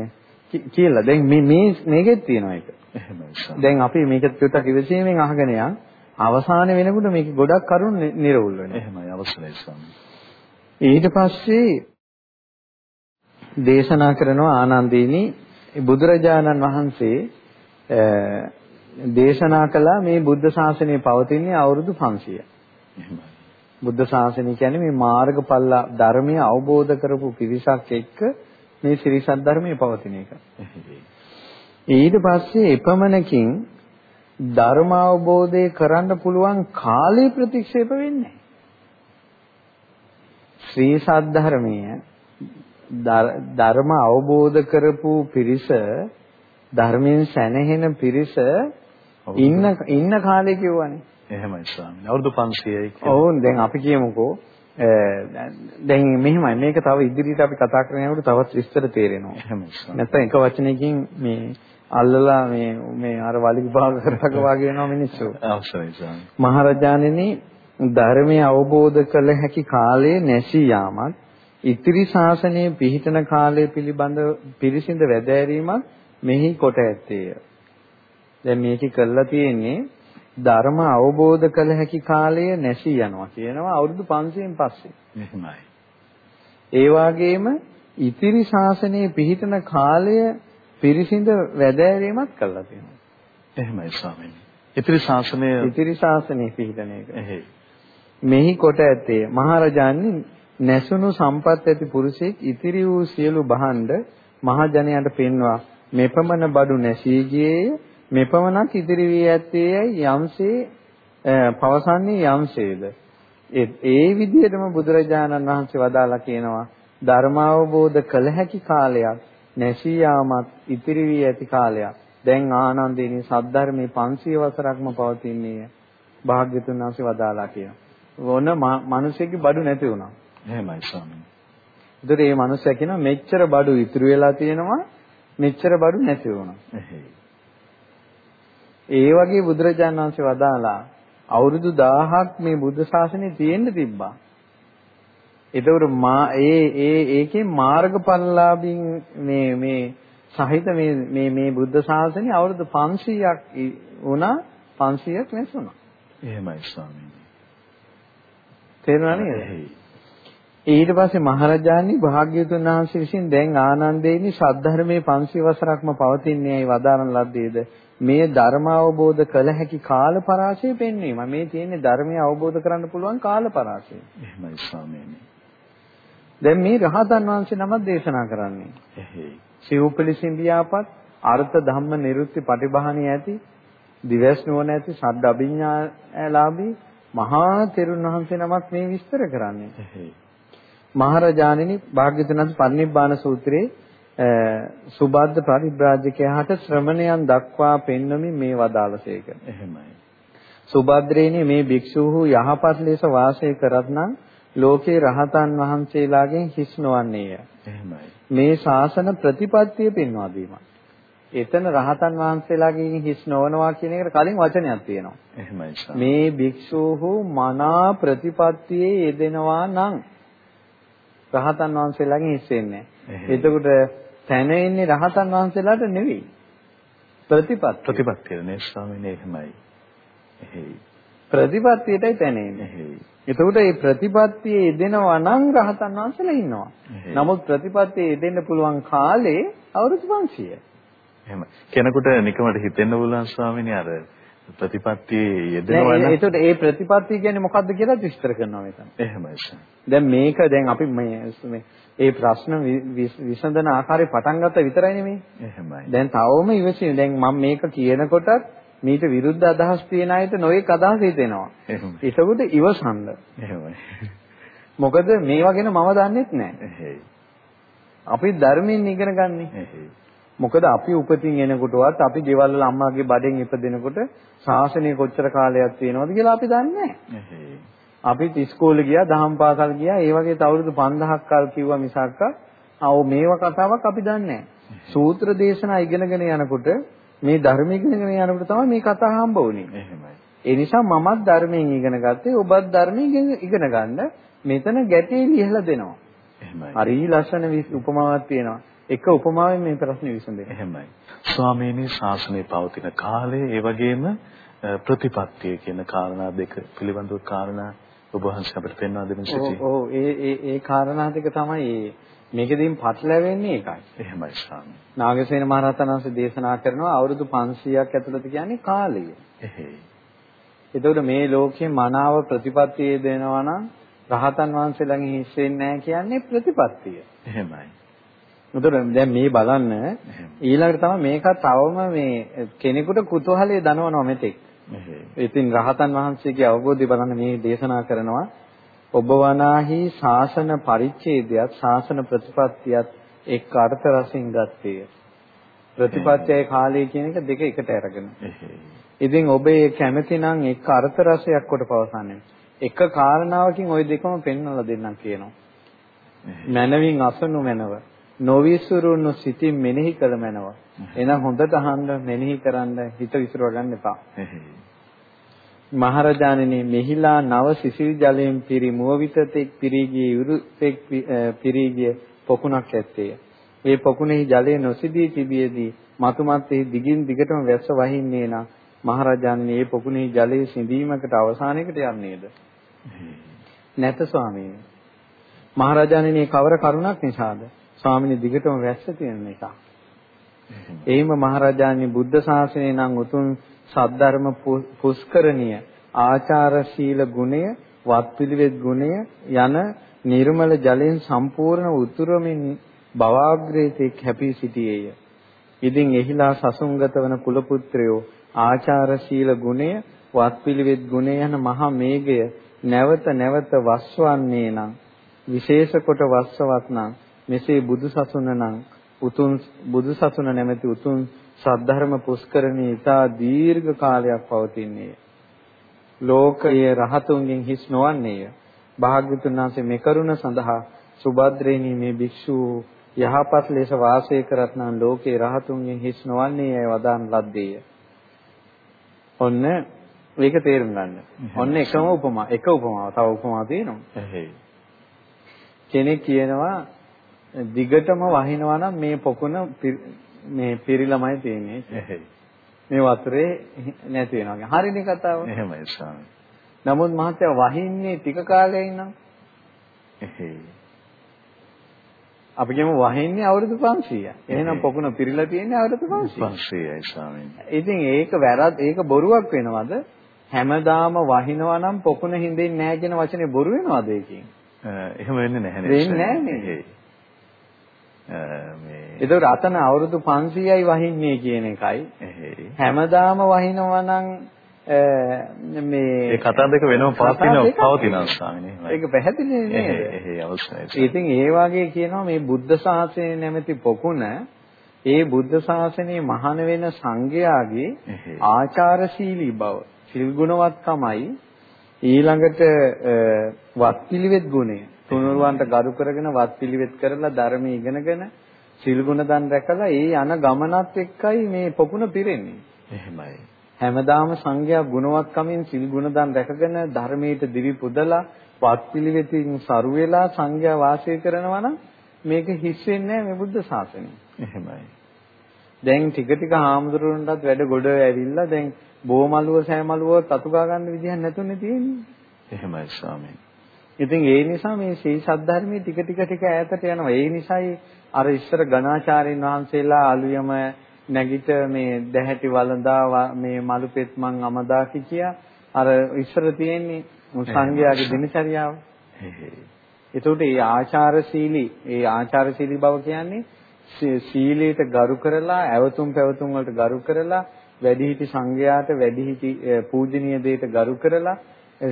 B: කියලා. දැන් මේ මේ මේකෙත් තියෙනවා ඒක.
A: එහෙමයි.
B: දැන් අපි මේක ටිකක් ඉවසීමෙන් අහගෙන යන් අවසාන වෙනකොට මේක ගොඩක් කරුණු නිරවුල් වෙනවා.
A: එහෙමයි අවසරයි ස්වාමී.
B: ඊට පස්සේ දේශනා කරනවා ආනන්දීනි බුදුරජාණන් වහන්සේ දේශනා කළා මේ බුද්ධ ශාසනය පවතින්නේ අවුරුදු 500.
A: එහෙමයි.
B: බුද්ධ ශාසනය කියන්නේ මේ මාර්ගඵල ධර්මය අවබෝධ කරපු පිරිසක් එක්ක මේ ශ්‍රී සද්ධර්මයේ පවතින එක. ඊට පස්සේ එපමණකින් ධර්ම අවබෝධය කරන්න පුළුවන් කාලය ප්‍රතික්ෂේප වෙන්නේ ශ්‍රී සද්ධර්මයේ ධර්ම අවබෝධ කරපු පිරිස ධර්මයෙන් සැනහෙන පිරිස ඉන්න ඉන්න කාලේ කිව්වනේ.
A: එහෙමයි ස්වාමීනි. අවුරුදු 500යි
B: කියලා. ඔව් දැන් අපි කියමුකෝ දැන් මෙහෙමයි මේක තව ඉදිරියට අපි කතා කරගෙන යනකොට තවත් විස්තර තේරෙනවා.
A: එහෙමයි.
B: නැත්නම් එක වචනයකින් මේ අල්ලලා මේ මේ අර වලිග භාග කරග වගේ වෙනවා මිනිස්සු.
A: අවශ්‍යයි ස්වාමී.
B: මහරජාණෙනි ධර්මය අවබෝධ කළ හැකි කාලයේ නැසී යාමත් ඉතිරි ශාසනයේ පිහිටන කාලය පිළිබඳ පිරිසිඳ වැදෑරීමක් මෙහි කොට ඇත්තේය. දැන් මේක කරලා තියෙන්නේ ධර්ම අවබෝධ කළ හැකි කාලය නැසී යනවා කියනවා අවුරුදු 500න් පස්සේ.
A: එහෙමයි.
B: ඒ වගේම ඉතිරි ශාසනයේ පිහිටන කාලය පිරිසිඳ වැදෑරීමක් කළා තියෙනවා.
A: එහෙමයි ස්වාමීනි. ඉතිරි ශාසනය
B: ඉතිරි ශාසනයේ පිහිටන එක.
A: එහෙයි.
B: මෙහි කොට ඇත්තේ මහරජාණන් නැසුණු සම්පත් ඇති පුරුෂයෙක් ඉතිරි වූ සියලු භාණ්ඩ මහජනයාට පෙන්වා මෙපමණ බඩු නැසී ගියේය මෙපමණක් ඉදිරි වී ඇත්තේයයි යම්සේ පවසන්නේ යම්සේද ඒ විදිහටම බුදුරජාණන් වහන්සේ වදාලා කියනවා ධර්මාවබෝධ කළ හැකි කාලයක් නැසී යාමත් ඉතිරි වී ඇති කාලයක්. දැන් ආනන්දේනි සද්ධර්මයේ 500 වසරක්ම පවතින්නේ භාග්‍යතුන් වහන්සේ වදාලා කියනවා. ඕන මිනිසෙක්ගේ බඩු නැති වුණා.
A: එහෙමයි ස්වාමීනි.
B: ඒතර මේ මිනිස්සයා කියනවා මෙච්චර බඩු ඉතුරු වෙලා තියෙනවා මෙච්චර බඩු නැති වුණා. ඒ වගේ බුදුරජාණන් වහන්සේ වදාලා අවුරුදු 1000ක් මේ බුද්ධ ශාසනය තියෙන්න තිබ්බා. ඒතකොට මා ඒ ඒ ඒකේ මාර්ගඵලලාභින් මේ මේ සහිත මේ මේ මේ බුද්ධ ශාසනය අවුරුදු 500ක් වුණා 500ක් නැසුණා.
A: එහෙමයි ස්වාමීනි.
B: තේරුණා නේද? ඊට පස්සේ මහරජාණන් භාග්‍යවතුන් වහන්සේ විසින් දැන් ආනන්දේනි සද්ධර්මයේ 500 වසරක්ම පවතින්නේ ඇයි වදාරන ලද්දේද මේ ධර්ම අවබෝධ කළ හැකි කාල පරාසය පෙන්වීම. මේ තියෙන්නේ ධර්මය අවබෝධ කරන්න පුළුවන් කාල පරාසය.
A: එහෙමයි ස්වාමීනි.
B: දැන් මේ රහතන් වහන්සේ නමක් දේශනා කරන්නේ.
A: එහෙයි.
B: සිව්පිලිසින්දියාපත් අර්ථ ධම්ම නිරුක්ති පටිභාණී ඇති දිවස් නුවණ ඇති සද්ද අභිඥාලාභී මහා තෙරුන් වහන්සේ නමක් මේ විස්තර කරන්නේ.
A: එහෙයි.
B: මහරජාණෙනි භාග්‍යවතුන් වහන්සේ පරිනිබ්බාන සූත්‍රයේ සුබද්ද පරිබ්‍රාජකයාට ශ්‍රමණයන් දක්වා පෙන්වමින් මේ වදාළසේක.
A: එහෙමයි.
B: සුබද්‍රේනි මේ භික්ෂූහු යහපත් ලෙස වාසය කරත්නම් ලෝකේ රහතන් වහන්සේලාගෙන් හිස් නොවන්නේය.
A: එහෙමයි.
B: මේ ශාසන ප්‍රතිපත්තිය පෙන්වා දීමයි. එතන රහතන් වහන්සේලාගෙන් හිස් නොවනවා කියන එකට කලින් වචනයක් තියෙනවා.
A: එහෙමයි.
B: මේ භික්ෂූහු මනා ප්‍රතිපත්තියේ යෙදෙනවා නම් රහතන් වහන්සේලාගෙන් හිස් වෙන්නේ නැහැ. එතකොට තැන ඉන්නේ රහතන් වහන්සේලාට නෙවෙයි. ප්‍රතිපත්
A: ප්‍රතිපත්තිය නේ ස්වාමීනි එහෙමයි. එහෙයි.
B: ප්‍රතිපත්තියටයි තැන ඉන්නේ. එතකොට මේ ප්‍රතිපත්තියේ යෙදෙනවා නම් රහතන් වහන්සේලා ඉන්නවා. නමුත් ප්‍රතිපත්තියේ යෙදෙන්න පුළුවන් කාලේ අවුරුදු 500.
A: එහෙම. කෙනෙකුට නිකමට හිතෙන්න පුළුවන් ස්වාමීනි අර ප්‍රතිපත්තියේ යෙදෙනවා නම්
B: ඒකට ඒ ප්‍රතිපත්තිය කියන්නේ මොකක්ද කියලා විස්තර කරනවා මෙතන.
A: එහෙමයි.
B: දැන් මේක දැන් අපි මේ ඒ ප්‍රශ්න විසඳන ආකාරය පටන් ගත්ත විතරයි නෙමෙයි.
A: එහෙමයි.
B: දැන් තවම ඉවසින් දැන් මම මේක කියනකොටත් මීට විරුද්ධ අදහස් තියන අයට නොයෙක් අදහස් හිතෙනවා.
A: එහෙමයි.
B: ඒකවල ඉවසන්න.
A: එහෙමයි.
B: මොකද මේවා ගැන මම දන්නෙත් නැහැ. අපි ධර්මයෙන් ඉගෙන ගන්නේ. මොකද අපි උපතින් එනකොටවත් අපි ගෙවල් වල අම්මාගේ බඩෙන් ඉපදෙනකොට ශාසනය කොච්චර කාලයක් තියෙනවද කියලා අපි දන්නේ නැහැ. අපිත් ඉස්කෝලේ ගියා, දහම් පාසල් ගියා, ඒ වගේ අවුරුදු 5000ක් කල් කිව්වා මිසක් ආව මේව කතාවක් අපි දන්නේ. සූත්‍ර දේශනා ඉගෙනගෙන යනකොට මේ ධර්ම ඉගෙනගෙන යනකොට තමයි මේ කතා හම්බ වුනේ.
A: එහෙමයි.
B: ඒ නිසා මමත් ධර්මයෙන් ඉගෙන ගත්තේ ඔබත් ධර්මයෙන් ඉගෙන ගන්න මෙතන ගැටේ ලියලා දෙනවා.
A: එහෙමයි.
B: හරි ලස්සන උපමාවක් තියෙනවා. එක උපමාවෙන් මේ ප්‍රශ්නේ විසඳෙනවා.
A: එහෙමයි. ස්වාමීනි ශාසනය පවතින කාලේ ඒ වගේම ප්‍රතිපත්තිය කියන කාරණා දෙක පිළිබඳව කාරණා ඔබ වහන්සේ අපිට පෙන්වා දෙන්න සිටී.
B: ඔව් ඒ ඒ ඒ කාරණා දෙක තමයි මේකෙදීන් පටලැවෙන්නේ ඒකයි.
A: එහෙමයි ස්වාමී.
B: නාගසේන මහරහතන් වහන්සේ දේශනා කරනවා අවුරුදු 500ක් ඇතුළත කියන්නේ කාලය.
A: එහෙයි.
B: එතකොට මේ ලෝකයේ මනාව ප්‍රතිපත්තිය දෙනවා නම් රහතන් වහන්සේලාගෙන් හිස් වෙන්නේ නැහැ කියන්නේ ප්‍රතිපත්තිය.
A: එහෙමයි.
B: උතන දැන් මේ බලන්න ඊළඟට තමයි මේක තවම මේ කෙනෙකුට කුතුහලයේ දනවනවා මෙතෙක්. ඉතින් රහතන් වහන්සේගේ අවබෝධය බලන්න මේ දේශනා කරනවා ඔබ වනාහි ශාසන පරිච්ඡේදයක් ශාසන ප්‍රතිපත්තියත් එක් අර්ථ රසින් ගත්තේ. ප්‍රතිපත්තියයි කාලය කියන එක දෙක එකට අරගෙන. ඉතින් ඔබ ඒ කැමති නම් එක් අර්ථ රසයක් කොට පවසන්නේ. එක කාරණාවකින් ওই දෙකම පෙන්වලා දෙන්නම් කියනවා. මනවින් අසනු මනව නොවිසුරුණු සිතින් මෙනෙහි කළ මැනව. එහෙනම් හොඳට අහන්න මෙනෙහි කරන්න හිත විසිරව ගන්න එපා. මහරජාණෙනි මෙහිලා නව සිසිල් ජලයෙන් පිරි මුවවිතතෙක් පිරීගිය යුරුතෙක් පිරීගිය පොකුණක් ඇත්තේය. ඒ පොකුණෙහි ජලය නොසිදී තිබියදී මතුමත් එහි දිගින් දිගටම වැස්ස වහින්නේ නම් මහරජාණෙනි මේ පොකුණෙහි ජලයේ සිඳීමකට අවසානයකට යන්නේද? නැත ස්වාමීනි. මහරජාණෙනි කවර කරුණක් නිසාද? ස්වාමිනේ දිගටම වැස්ස තියෙන නිසා. එයිම මහරජාණන් බුද්ධ ශාසනය නම් උතුම් සද්ධර්ම පුස්කරණීය ආචාර ශීල ගුණය වත්පිළිවෙත් ගුණය යන නිර්මල ජලයෙන් සම්පූර්ණ උතුරමින් බවාග්‍රේතේ කැපී සිටියේය. ඉදින් එහිලා සසුන්ගත වන කුල පුත්‍රයෝ ආචාර ශීල ගුණය වත්පිළිවෙත් ගුණය යන මහා මේඝය නැවත නැවත වස්වන්නේ නම් විශේෂ කොට වස්සවත් නම් මෙසේ බුදුසසුන නම් උතුම් බුදුසසුන නැමැති උතුම් සද්ධර්ම පුස්කරණී ඉතා දීර්ඝ කාලයක් පවතින්නේ. ලෝකයේ රහතුන්ගෙන් හිස් නොවන්නේය. භාග්‍යතුන් වහන්සේ මේ කරුණ සඳහා සුභද්‍රේණී මේ භික්ෂු යහපත් ලෙස වාසය කරත්නම් ලෝකේ රහතුන්ගෙන් හිස් නොවන්නේ යයි වදාන් ලද්දේය. ඔන්න මේක තේරුම් ගන්න. ඔන්න එකම උපමා එක උපමාවක්. තව උපමා තියෙනවා. කෙනෙක් කියනවා දිගටම වහිනවා නම් මේ පොකුණ මේ පිරිලමයි තියෙන්නේ. මේ වතුරේ නැති වෙනවා. හරිනේ කතාව.
A: එහෙමයි ස්වාමී.
B: නමුත් මහත්තයා වහින්නේ ටික කාලයක් නම්.
A: එහෙයි.
B: අපි කියමු වහින්නේ අවුරුදු 500යි. එහෙනම් පොකුණ පිරීලා තියෙන්නේ අවුරුදු 500යි.
A: 500යි ස්වාමීන්.
B: ඉතින් ඒක වැරද්ද ඒක බොරුවක් වෙනවද? හැමදාම වහිනවා නම් පොකුණ හින්දෙන්නේ නැහැ කියන වචනේ බොරු වෙනවද ඒකෙන්?
A: එහෙම වෙන්නේ නැහැ
B: නේද? වෙන්නේ නැහැ නේද?
A: මේ
B: ඒතකොට අතන අවුරුදු 500යි වහින්නේ කියන එකයි. හැමදාම වහිනවා නම්
A: මේ ඒ කතා දෙක වෙනම පවතින පවතිනවා ස්වාමීනි.
B: ඒක පැහැදිලි නේද?
A: ඒ අවශ්‍යයි.
B: ඉතින් ඒ වගේ කියනවා මේ බුද්ධ ශාසනය නැමැති පොකුණ ඒ බුද්ධ ශාසනයේ මහාන වෙන සංඝයාගේ ආචාරශීලී බව, සිල් ගුණවත්කමයි ඊළඟට වත්පිළිවෙත් ගුණය තුනුරුවන්ට ගරු කරගෙන වත්පිළිවෙත් කරලා ධර්මයේ ඉගෙනගෙන සිල් ගුණ දන් රැකලා ඒ යන ගමනත් එක්කයි මේ පොකුණ පිරෙන්නේ.
A: එහෙමයි.
B: හැමදාම සංඝයා ගුණවත්කමින් සිල් ගුණ දන් රැකගෙන ධර්මයට දිවි පුදලා පත්පිලිවෙතින් සරු වෙලා සංඝයා වාසය කරනවා නම් මේක හිස් වෙන්නේ මේ බුද්ධ ශාසනය.
A: එහෙමයි.
B: දැන් ටික ටික හාමුදුරුවන්ටත් වැඩ ගොඩ ඇවිල්ලා දැන් බෝමලුව සෑමලුව තතු ගා ගන්න විදිහක් නැතුනේ තියෙන්නේ.
A: එහෙමයි ස්වාමීන්.
B: ඉතින් ඒ නිසා මේ ශ්‍රී සද්ධර්මයේ ටික ටික ටික ඈතට යනවා. ඒ නිසායි අර ඉස්සර ගණාචාර්යන් වහන්සේලා අලුයම නැගිට මේ දැහැටි වළඳා මේ මලු පෙත් මං අමදාකි කියා අර ඉස්සර තියෙන්නේ සංඝයාගේ දිනචරියාව. ඒතකොට මේ ආචාරශීලී ඒ ආචාරශීලී බව කියන්නේ සීලයට ගරු කරලා ඇවතුම් පැවතුම් වලට ගරු කරලා වැඩිහිටි සංඝයාට වැඩිහිටි පූජනීය දෙයට ගරු කරලා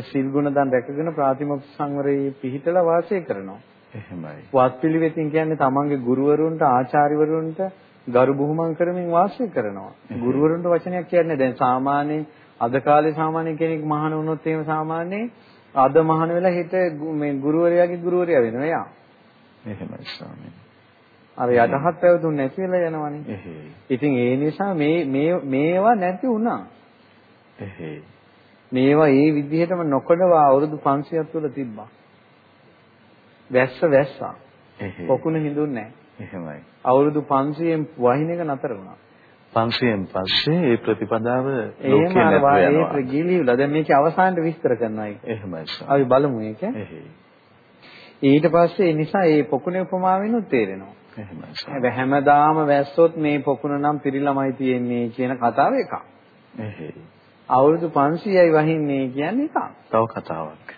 B: සිල් ගුණ දන් රැකගෙන ප්‍රාතිමොක්ෂ සංවරයේ පිහිටලා වාසය කරනවා.
A: එහෙමයි.
B: වත් පිළිවෙතින් කියන්නේ තමන්ගේ ගුරුවරුන්ට ආචාර්යවරුන්ට ගරු බුහුමන් කරමින් වාසය කරනවා. ගුරුවරුන්ට වචනයක් කියන්නේ දැන් සාමාන්‍ය අද කාලේ සාමාන්‍ය කෙනෙක් මහාන වුණොත් එහෙම සාමාන්‍ය අද මහාන වෙලා හිට මේ ගුරුවරයාගේ ගුරුවරයා වෙනවා යා.
A: එහෙමයි ස්වාමීනි.
B: අර යටහත් පැවතුම් නැති වෙලා යනවනේ. ඉතින් ඒ නිසා මේ මේ මේවා නැති වුණා. මේවා ඒ විදිහටම නොකඩවා අවුරුදු 500ක් තුළ තිබ්බා. වැස්ස වැස්සා. පොකුණ හිඳුන්නේ නැහැ.
A: එහෙමයි.
B: අවුරුදු 500න් වහින එක නතර වුණා.
A: 500න් පස්සේ ඒ ප්‍රතිපදාව ලෝකේ නැති වෙනවා.
B: ඒක ගිලිවිලා. දැන් මේකේ අවසානට විස්තර කරනවා.
A: එහෙමයි.
B: අපි බලමු ඒක. ඊට පස්සේ ඒ නිසා මේ පොකුණේ උපමාවෙනුත් තේරෙනවා.
A: එහෙමයි.
B: හැබැයි හැමදාම වැස්සොත් මේ පොකුණ නම් පිරිලමයි තියෙන්නේ කියන කතාව එකක්.
A: එහෙයි.
B: අවුරුදු 500යි වහින්නේ කියන්නේ එකක්.
A: තව කතාවක්.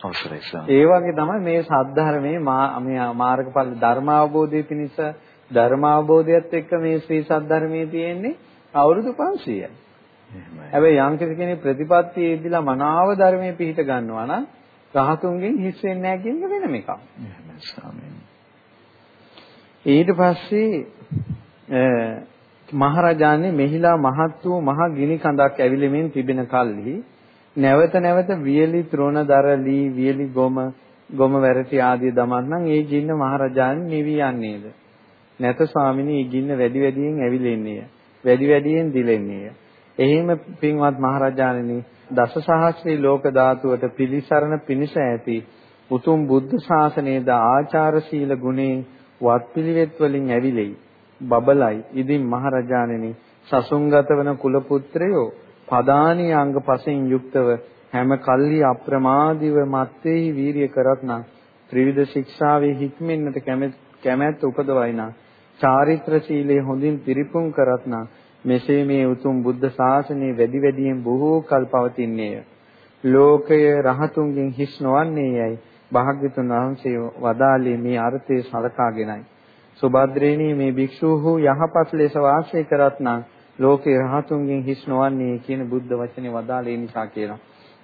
A: අවසරයි
B: ඒ වගේ තමයි මේ සද්ධර්මයේ මේ මාර්ගඵල ධර්ම අවබෝධය පිණිස ධර්ම අවබෝධයත් එක්ක මේ ශ්‍රී සද්ධර්මයේ තියෙන්නේ අවුරුදු 500යි. හැබැයි යම් කෙනෙක් ප්‍රතිපත්තියේ ඉදලා මනාව ධර්මයේ පිහිට ගන්නවා නම් රහතුන්ගෙන් හිස් වෙන්නේ නැහැ කියන එක වෙනම එකක්. ඊට පස්සේ මහරජාණන් මෙහිලා මහත් වූ මහ ගිනි කඳක් ඇවිලෙමින් තිබෙන කල්හි නැවත නැවත වියලි ත්‍රෝණදරලි වියලි ගොම ගොම වැරටි ආදී දමන්නම් ඒ ගින්න මහරජාණන් නිවි යන්නේද? නැත ස්වාමිනී ඒ ගින්න වැඩි වැඩියෙන් ඇවිලෙන්නේය. වැඩි වැඩියෙන් දිලෙන්නේය. එහෙම පින්වත් මහරජාණනි දස සහස්‍රී ලෝක ධාතුවට පිලිසරණ පිනිස ඇති උතුම් බුද්ධ ශාසනයේද ආචාර සීල ගුණේ වත්පිළිවෙත් වලින් ඇවිලෙයි බබලයි ඉදින් මහරජාණනි සසුන්ගත වන කුල පුත්‍රයෝ පදානීය අංග පසෙන් යුක්තව හැම කල්හි අප්‍රමාදීව මත්තේහි වීරිය කරත්නම් ත්‍රිවිධ ශික්ෂාවේ හික්මෙන්නට කැමැත්ත උපදවයිනා. චාරිත්‍ර සීලේ හොඳින් පිරිපුන් කරත්නම් මෙසේ මේ උතුම් බුද්ධ ශාසනය වැඩි වැඩියෙන් බොහෝ කල් පවතින්නේය. ලෝකය රහතුන්ගෙන් හිස් නොවන්නේ යයි භාග්‍යතුන් වහන්සේ වදාළේ මේ අර්ථයේ සලකාගෙනයි සුභද්‍රේණී මේ භික්ෂූහු යහපත් ලෙස වාසය කරත්නම් ලෝකේ රහතුන්ගෙන් හිස් නොවන්නේ කියන බුද්ධ වචනේ වදාළේ නිසා කියනවා.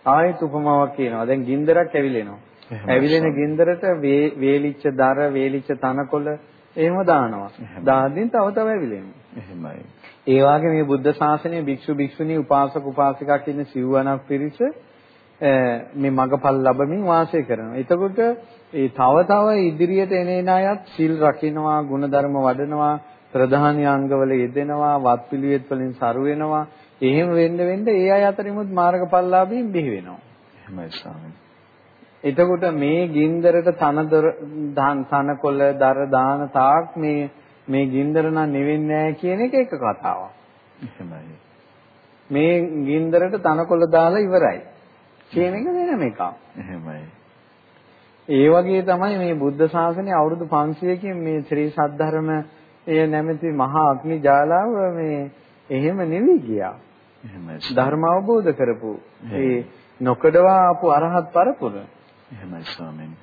B: ආයෙත් උපමාවක් කියනවා. දැන් ගින්දරක් ඇවිලෙනවා. ඇවිලෙන ගින්දරට වේලිච්ච දර, වේලිච්ච තනකොළ එහෙම දානවා. දාද්දින් තව තව ඇවිලෙනවා.
A: එහෙමයි.
B: ඒ වගේ මේ බුද්ධ ශාසනයේ භික්ෂු භික්ෂුණී උපාසක උපාසිකා කියන සිව්වණක් පිරිස මේ මගපල් ලැබමින් වාසය කරනවා. එතකොට ඒ තව තව ඉදිරියට එන එන අයත් සිල් රකින්නවා, ගුණධර්ම වඩනවා, ප්‍රධානී අංගවල යෙදෙනවා, වත් වලින් සරු වෙනවා. එහෙම වෙන්න වෙන්න ඒ අය අතරිමුත් මාර්ගඵලලාභීන් බිහි වෙනවා.
A: එහෙමයි ස්වාමීනි.
B: එතකොට මේ ගින්දරට තනදර තනකොළ දර දාන තාක් මේ මේ ගින්දර නම් නිවෙන්නේ නැහැ කියන එක එක කතාවක්.
A: එහෙමයි.
B: මේ ගින්දරට තනකොළ දාලා ඉවරයි. කියන එක වෙනම එකක්.
A: එහෙමයි.
B: ඒ වගේ තමයි මේ බුද්ධ ශාසනය අවුරුදු 500කින් මේ ශ්‍රී සද්ධර්ම එය නැමැති මහා අග්නි ජාලාව මේ එහෙම නෙවි ගියා.
A: එහෙමයි.
B: ධර්ම අවබෝධ කරපු ඒ නොකඩවා ආපු අරහත් පරපුර.
A: එහෙමයි ස්වාමීනි.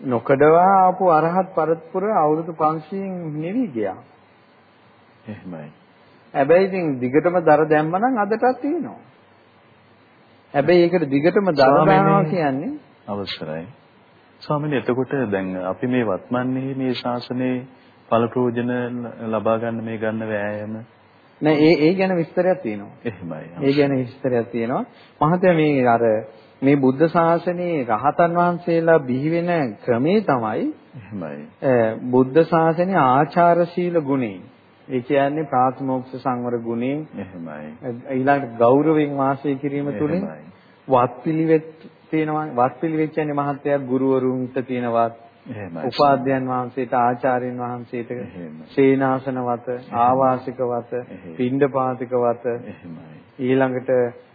B: නොකඩවා ආපු අරහත් පරපුර අවුරුදු 500න් නෙවි ගියා.
A: එහෙමයි.
B: හැබැයි ඉතින් දිගටම දර දැම්මනම් අදටත් තියෙනවා. හැබැයි ඒකට දිගටම දර දානවා කියන්නේ
A: අවසරයි. ස්වාමීනි එතකොට දැන් අපි මේ වත්මන්නේ මේ ශාසනයේ ඵල ප්‍රයෝජන ලබා ගන්න මේ ගන්න වෑයම
B: නෑ ඒ ඒ ගැන විස්තරයක් තියෙනවා.
A: එහෙමයි.
B: ඒ ගැන විස්තරයක් තියෙනවා. මහත්තයා මේ අර මේ බුද්ධ ශාසනයේ රහතන් වහන්සේලා බිහි වෙන ක්‍රමේ තමයි
A: එහෙමයි.
B: බුද්ධ ශාසනයේ ආචාර සීල ගුණේ. ඒ කියන්නේ ප්‍රාථමෝක්ෂ සංවර ගුණේ.
A: එහෙමයි.
B: ඊළඟට ගෞරවයෙන් වාසය කිරීම තුළින් වත්පිළිවෙත් තියෙනවා. වත්පිළිවෙත් කියන්නේ මහත්තයා ගුරුවරුන්ට තියෙනවත් උපාධ්‍යයන් වහන්සේට ආචාර්යන් වහන්සේට සේනාසන වත ආවාසික වත පිණ්ඩපාතික වත ඊළඟට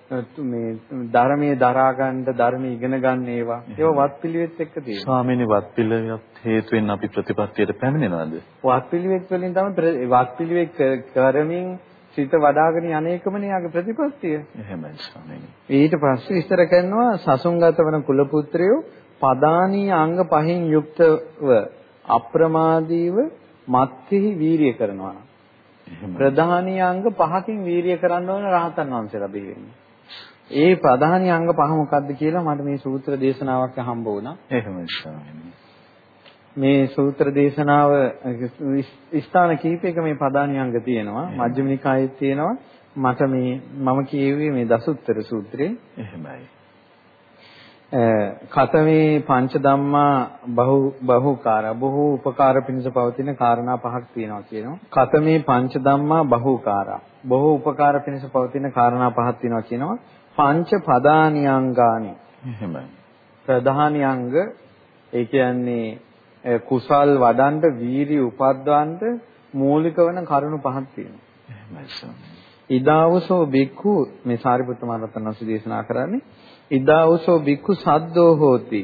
B: මේ ධර්මයේ දරා ගන්න ධර්මයේ ඉගෙන ගන්න ඒවා. ඒවා වත්පිළිවෙත් එක්ක තියෙනවා.
A: ස්වාමීනි වත්පිළිවෙත් හේතුවෙන් අපි ප්‍රතිපත්තියට පැමිණෙනවද?
B: වත්පිළිවෙත් වලින් තමයි වත්පිළිවෙත් කරමින් සිත වඩාගෙන යන්නේකමනේ යාගේ ප්‍රතිපත්තිය.
A: එහෙමයි ස්වාමීනි.
B: ඊට පස්සේ විස්තර කරනවා සසුන්ගත වන කුල පුත්‍රයෝ පදානීය අංග පහෙන් යුක්තව අප්‍රමාදීව මත්ෙහි වීරිය කරනවා. ප්‍රධානීය අංග පහකින් වීරිය කරන්න ඕන රහතන් වහන්සේලා බිහි වෙන්නේ. ඒ ප්‍රධානීය අංග පහ මොකක්ද කියලා මට මේ සූත්‍ර දේශනාවක් හම්බ වුණා.
A: එහෙමයි.
B: මේ සූත්‍ර දේශනාව ස්ථාන කීපයක මේ ප්‍රධානීය අංග තියෙනවා. මජ්ක්‍ධිම නිකායේ තියෙනවා. මට මේ මම කියුවේ මේ දසුත්තර සූත්‍රයේ.
A: එහෙමයි.
B: කතමේ පංච ධම්මා බහු බහුකාර බොහෝ උපකාර පිණිස පවතින කාරණා පහක් තියෙනවා කියනවා. කතමේ පංච ධම්මා බහුකාර බොහෝ උපකාර පිණිස පවතින කාරණා පහක් තියෙනවා කියනවා. පංච පදානියංගානි.
A: එහෙමයි.
B: ප්‍රධානියංග ඒ කියන්නේ කුසල් වඩන්න වීරි උපද්දවන්න මූලික වෙන කරුණු පහක් තියෙනවා.
A: එහෙමයි.
B: ඉදාවසෝ බික්ඛු මේ සාරිපුත්ත මහ රහතන් වහන්සේ දේශනා කරන්නේ ඉදාවසෝ බික්ඛු සද්දෝ හෝති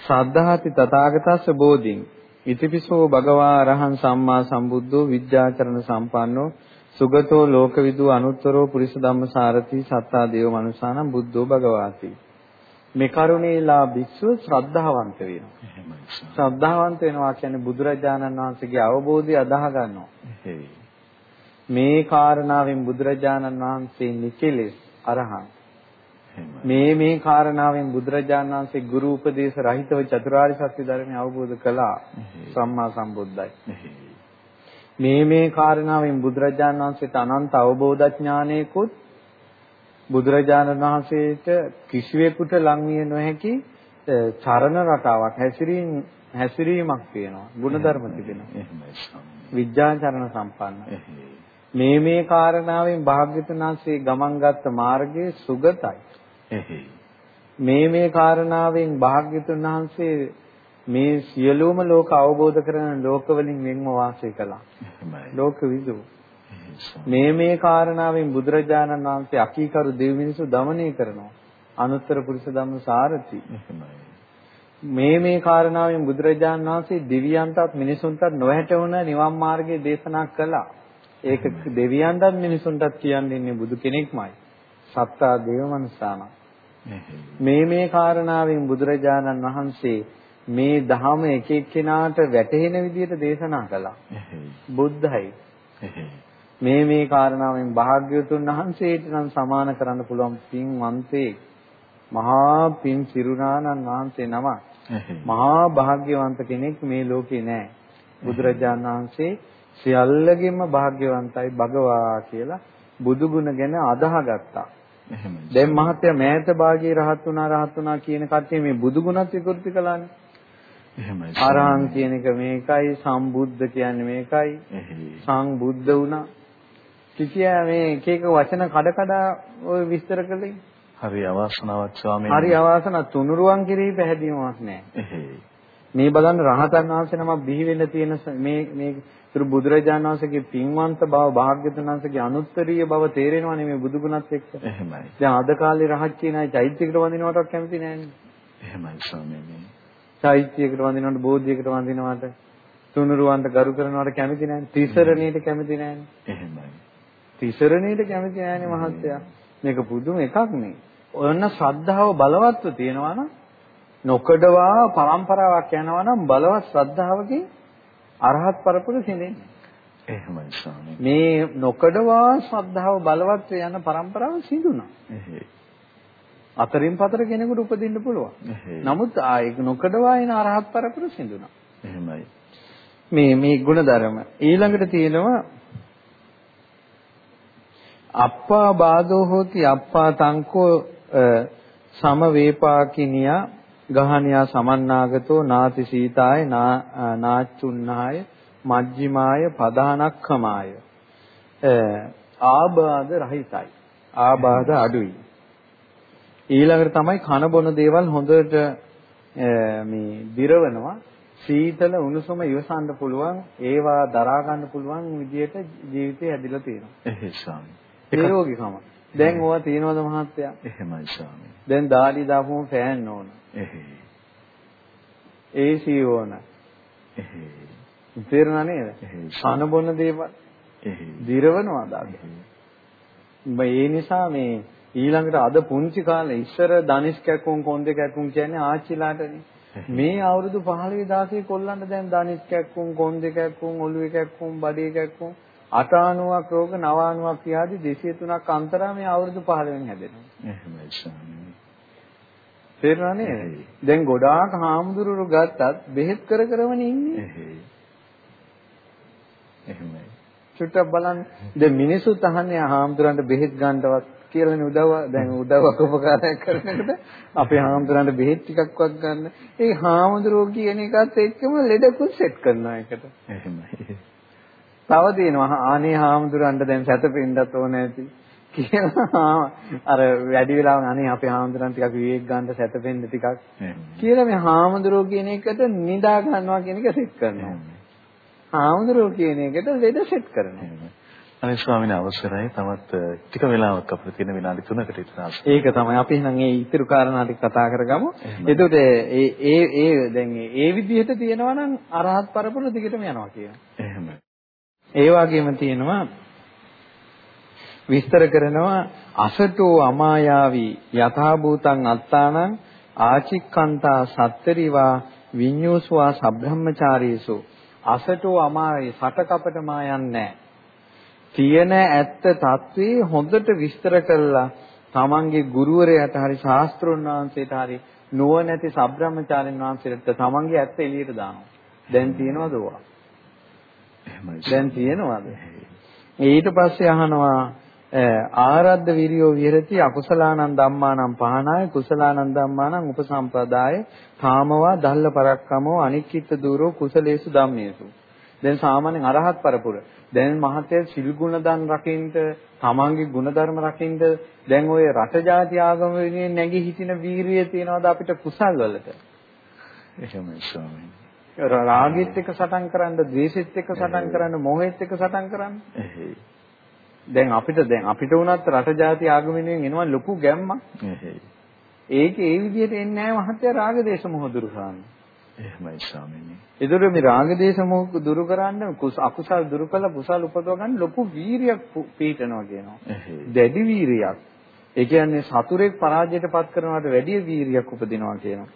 B: සද්ධාති තථාගතස්ස බෝධින් ඉතිපිසෝ භගවා අරහං සම්මා සම්බුද්ධෝ විද්‍යාචරණ සම්පන්නෝ සුගතෝ ලෝකවිදු අනුත්තරෝ පුරිස ධම්මසාරති සත්තා දේව මනුසානම් බුද්ධෝ භගවාති. මේ කරුණේලා භික්ෂුව ශ්‍රද්ධාවන්ත වෙනවා. ශ්‍රද්ධාවන්ත වෙනවා කියන්නේ බුදුරජාණන් වහන්සේගේ අවබෝධය අදාහ ගන්නවා. මේ කාරණාවෙන් බුදුරජාණන් වහන්සේ නිකලෙස් අරහං මේ මේ කාරණාවෙන් බුදුරජාණන් වහන්සේ ගුරු උපදේශ රහිතව චතුරාර්ය සත්‍ය ධර්මය අවබෝධ කළා. සම්මා සම්බුද්දයි. මේ මේ කාරණාවෙන් බුදුරජාණන් වහන්සේට අනන්ත අවබෝධඥානයකුත් බුදුරජාණන් වහන්සේට කිසිවෙකුට ලං විය නොහැකි චරණ රටාවක් හැසිරීම හැසිරීමක් තියෙනවා. ಗುಣධර්ම තිබෙනවා. විද්‍යාචරණ සම්පන්න. මේ මේ කාරණාවෙන් භාග්‍යතුන් වහන්සේ ගමන් ගත්ත මාර්ගයේ සුගතයි. මේ මේ කාරණාවෙන් භාග්‍යතුන් වහන්සේ මේ සියලුම ලෝක අවබෝධ කරන ලෝක වලින් වෙන්ව වාසය කළා. ලෝක විදු. මේ මේ කාරණාවෙන් බුදුරජාණන් වහන්සේ අකීකරු දෙවි මිනිසු দমনය කරනවා. අනුත්තර පුරුෂ ධම්ම සාරති. මේ මේ කාරණාවෙන් බුදුරජාණන් වහන්සේ දිව්‍යයන්ටත් මිනිසුන්ටත් නොහැට වුණ නිවන් මාර්ගය දේශනා කළා. ඒක දෙවියන්ටත් මිනිසුන්ටත් කියන්නේ බුදු කෙනෙක්මයි. සත්තා දේව මනසාන. මේ මේ කාරණාවෙන් බුදුරජාණන් වහන්සේ මේ ධහම එක එක්කෙනාට වැටහෙන විදිහට දේශනා කළා. බුද්ධයි. මේ මේ කාරණාවෙන් භාග්‍යවතුන් වහන්සේට නම් සමාන කරන්න පුළුවන් පින්වන්තේ මහා පින් සිරුනානන් වහන්සේ නම. මහා භාග්‍යවන්ත කෙනෙක් මේ ලෝකේ නැහැ. බුදුරජාණන් වහන්සේ සියල්ලගෙම භාග්‍යවන්තයි භගවා කියලා බුදු ගුණ ගැන අදහගත්තා. එහෙමයි. දැන් මහත්ය මෑත භාගයේ රහත් වුණා රහත් වුණා කියන කට්ටිය මේ බුදු ගුණත් විකෘති කළානේ. එහෙමයි. අරහං කියන එක මේකයි සම්බුද්ධ කියන්නේ මේකයි. සංබුද්ධ වුණා. කිසියා මේ එක එක වචන කඩ කඩ ඔය විස්තර කළේ.
A: හරි අවාසනාවක් ස්වාමීනි.
B: හරි අවාසනාවක් තුනුරුවන් කිරී පැහැදීමක් නැහැ. මේ බලන්න රහතන් වහන්සේ නමක් බිහි වෙන්න තියෙන මේ මේ තුරු බුදුරජාණන් වහන්සේගේ පින්වන්ත බව භාග්‍යතුන් වහන්සේගේ අනුත්තරීය බව තේරෙනවනේ මේ බුදු ගුණත් එක්ක.
A: එහෙමයි.
B: දැන් අද කාලේ රහත් කියන අය චෛත්‍යයකට වඳිනවටත් කැමති නෑනේ.
A: එහෙමයි ස්වාමීනි.
B: චෛත්‍යයකට වඳිනවද බෝධියකට වඳිනවද තුනුරුවන්ට ගරු කරනවට කැමති නැන්නේ තිසරණීට කැමති නැන්නේ
A: එහෙමයි.
B: තිසරණීට කැමති නැන්නේ මහත්තයා. මේක පුදුම එකක් නේ. ඔන්න ශ්‍රද්ධාව බලවත්ව තියෙනවා නම් නොකඩවා પરම්පරාවක් යනවා නම් බලවත් ශ්‍රද්ධාවකින් අරහත් පරපුර සිඳෙන්නේ.
A: එහෙමයි ස්වාමී
B: මේ නොකඩවා ශ්‍රද්ධාව බලවත් යන પરම්පරාව සිඳුණා අතරින් පතර කෙනෙකුට උපදින්න පුළුවන්. නමුත් ආයක නොකඩවා එන අරහත් පරපුර සිඳුණා.
A: එහෙමයි.
B: මේ මේ ಗುಣධර්ම ඊළඟට තියෙනවා අප්පා බාධෝ හෝති අප්පා තංකෝ සම වේපාකිනියා ගහනියා සමන්නාගතෝ නාති සීතාය නාච්චුන්නාය මජ්ජිමාය පදානක්ඛමාය ආබාධ රහිතයි ආබාධ අඩුයි ඊළඟට තමයි කන බොන දේවල් හොඳට මේ දිරවනවා සීතල උණුසුම ඉවසන්න පුළුවන් ඒවා දරා ගන්න පුළුවන් විදියට ජීවිතය හැදිලා තියෙනවා
A: එහෙයි ස්වාමී
B: නිරෝගීකම දැන් ඕවා තියෙනවද මහත්තයා
A: එහෙමයි ස්වාමී
B: දැන් දාඩි දාපුවම ෆෑන් ඕන
A: එහෙයි.
B: AC ඕන.
A: එහෙයි.
B: තේරුණා නේද? කන බොන දේවල්.
A: එහෙයි.
B: දිරවනවා දාද. ඒ නිසා මේ ඊළඟට අද පුංචි කාලේ ඉස්සර ධනිෂ් කැක්කුම් කොන්දේ කැක්කුම් කියන්නේ ආච්චිලාටනේ. මේ අවුරුදු 15 16 කොල්ලන්ට දැන් ධනිෂ් කැක්කුම් කොන්දේ කැක්කුම් ඔළුවේ කැක්කුම් බඩේ කැක්කුම් 89ක් රෝග 90ක් ව්‍යාධි 203ක් අන්තරා මේ අවුරුදු 15 වෙනි හැදෙනවා.
A: එහෙමයි ස්වාමී.
B: තේරුණා නේද? දැන් ගොඩාක් හාමුදුරුවෝ ගත්තත් බෙහෙත් කර කරවනේ ඉන්නේ.
A: එහෙමයි.
B: චුට්ටක් බලන්න. දැන් මිනිස්සුත් අහන්නේ හාමුදුරන්ට බෙහෙත් ගන්නවත් කියලානේ උදව්ව දැන් උදව්වක් උපකාරයක් කරනකොට අපේ හාමුදුරන්ට බෙහෙත් ටිකක්වත් ගන්න. ඒ හාමුදුරුවෝ කියන එකත් එක්කම ලෙඩකුත් සෙට් කරනවා එකට.
A: එහෙමයි.
B: තව තියෙනවා ආනේ හාමුදුරන්ට දැන් සැතපෙන්නත් ඕන ඇති. කියලා අර වැඩි වෙලාවක් අනේ අපේ හාමුදුරන් ටිකක් විවේක ගන්න සැතපෙන්න ටිකක් කියලා මේ හාමුදුරුවෝ කියන එකට නිදා ගන්නවා කියන එක සෙට් කරනවා. හාමුදුරුවෝ කියන එකට ලෙඩ සෙට් කරනවා.
A: අනේ ස්වාමීන් අවසරයි තවත් ටික වෙලාවක් අපිට තියෙන විනාඩි 3කට විතර
B: ඒක තමයි අපි එහෙනම් ඒ ඉතුරු කාරණා ටික කතා කරගමු. එතකොට ඒ ඒ ඒ දැන් ඒ විදිහට තියෙනවා නම් අරහත් පරපුර දිගටම යනවා කියනවා.
A: එහෙමයි.
B: ඒ වගේම තියෙනවා විස්තර කරනවා අසටෝ අමායාවි යථා භූතං අත්තානං ආචික්කන්තා සත්තරිවා විඤ්ඤෝසවා සබ්‍රහ්මචාරීසු අසටෝ අමාවේ සටකපට මායන්නේ තියෙන ඇත්ත తත්වේ හොඳට විස්තර කළා තමන්ගේ ගුරුවරයාට හරි ශාස්ත්‍රුන් වහන්සේට හරි නුවණැති සබ්‍රහ්මචාරින් වහන්සේට තමන්ගේ ඇත්ත එළියට දානවා. දැන් තියනවද ඔවා? දැන් තියනවද? ඊට පස්සේ අහනවා ආරද්ධ විරියෝ විහෙරති අකුසලානං ධම්මානං පහනාය කුසලානං ධම්මානං උපසම්පදාය කාමවා දල්ල පරක්කමෝ අනික්කිට දූරෝ කුසලේසු ධම්මේසු දැන් සාමාන්‍යයෙන් අරහත් පරපුර දැන් මහතේ සිල් ගුණ දන් රකින්ට තමන්ගේ ගුණධර්ම රකින්ට දැන් ওই රට ජාති ආගම වෙනුවෙන් නැගී හිටින වීරිය තියනවාද අපිට කුසල් වලට
A: එහෙමයි ස්වාමීනි
B: රාගෙත් එක්ක සටන් කරන්න, ද්වේෂෙත් එක්ක සටන් කරන්න, මොහෙත් එක්ක සටන් කරන්න.
A: එහෙයි.
B: දැන් අපිට දැන් අපිට වුණත් රට ජාති ආගම වෙනුවෙන් එනවා ලොකු ගැම්මක්. ඒක ඒ විදිහට එන්නේ නැහැ මහත්ය රාග දේශ මොහ දුරු කරන්න.
A: එහෙමයි ස්වාමීනි.
B: ඒතර මේ රාග දේශ මොහ දුරු කරන්න අකුසල් දුරු කළ කුසල් උපදව ගන්න ලොකු වීරියක් පීඨනවා කියනවා. දැඩි වීරියක්. ඒ කියන්නේ සතුරෙක් පරාජයට පත් කරනවට වැඩිය වීරියක් උපදිනවා කියනවා.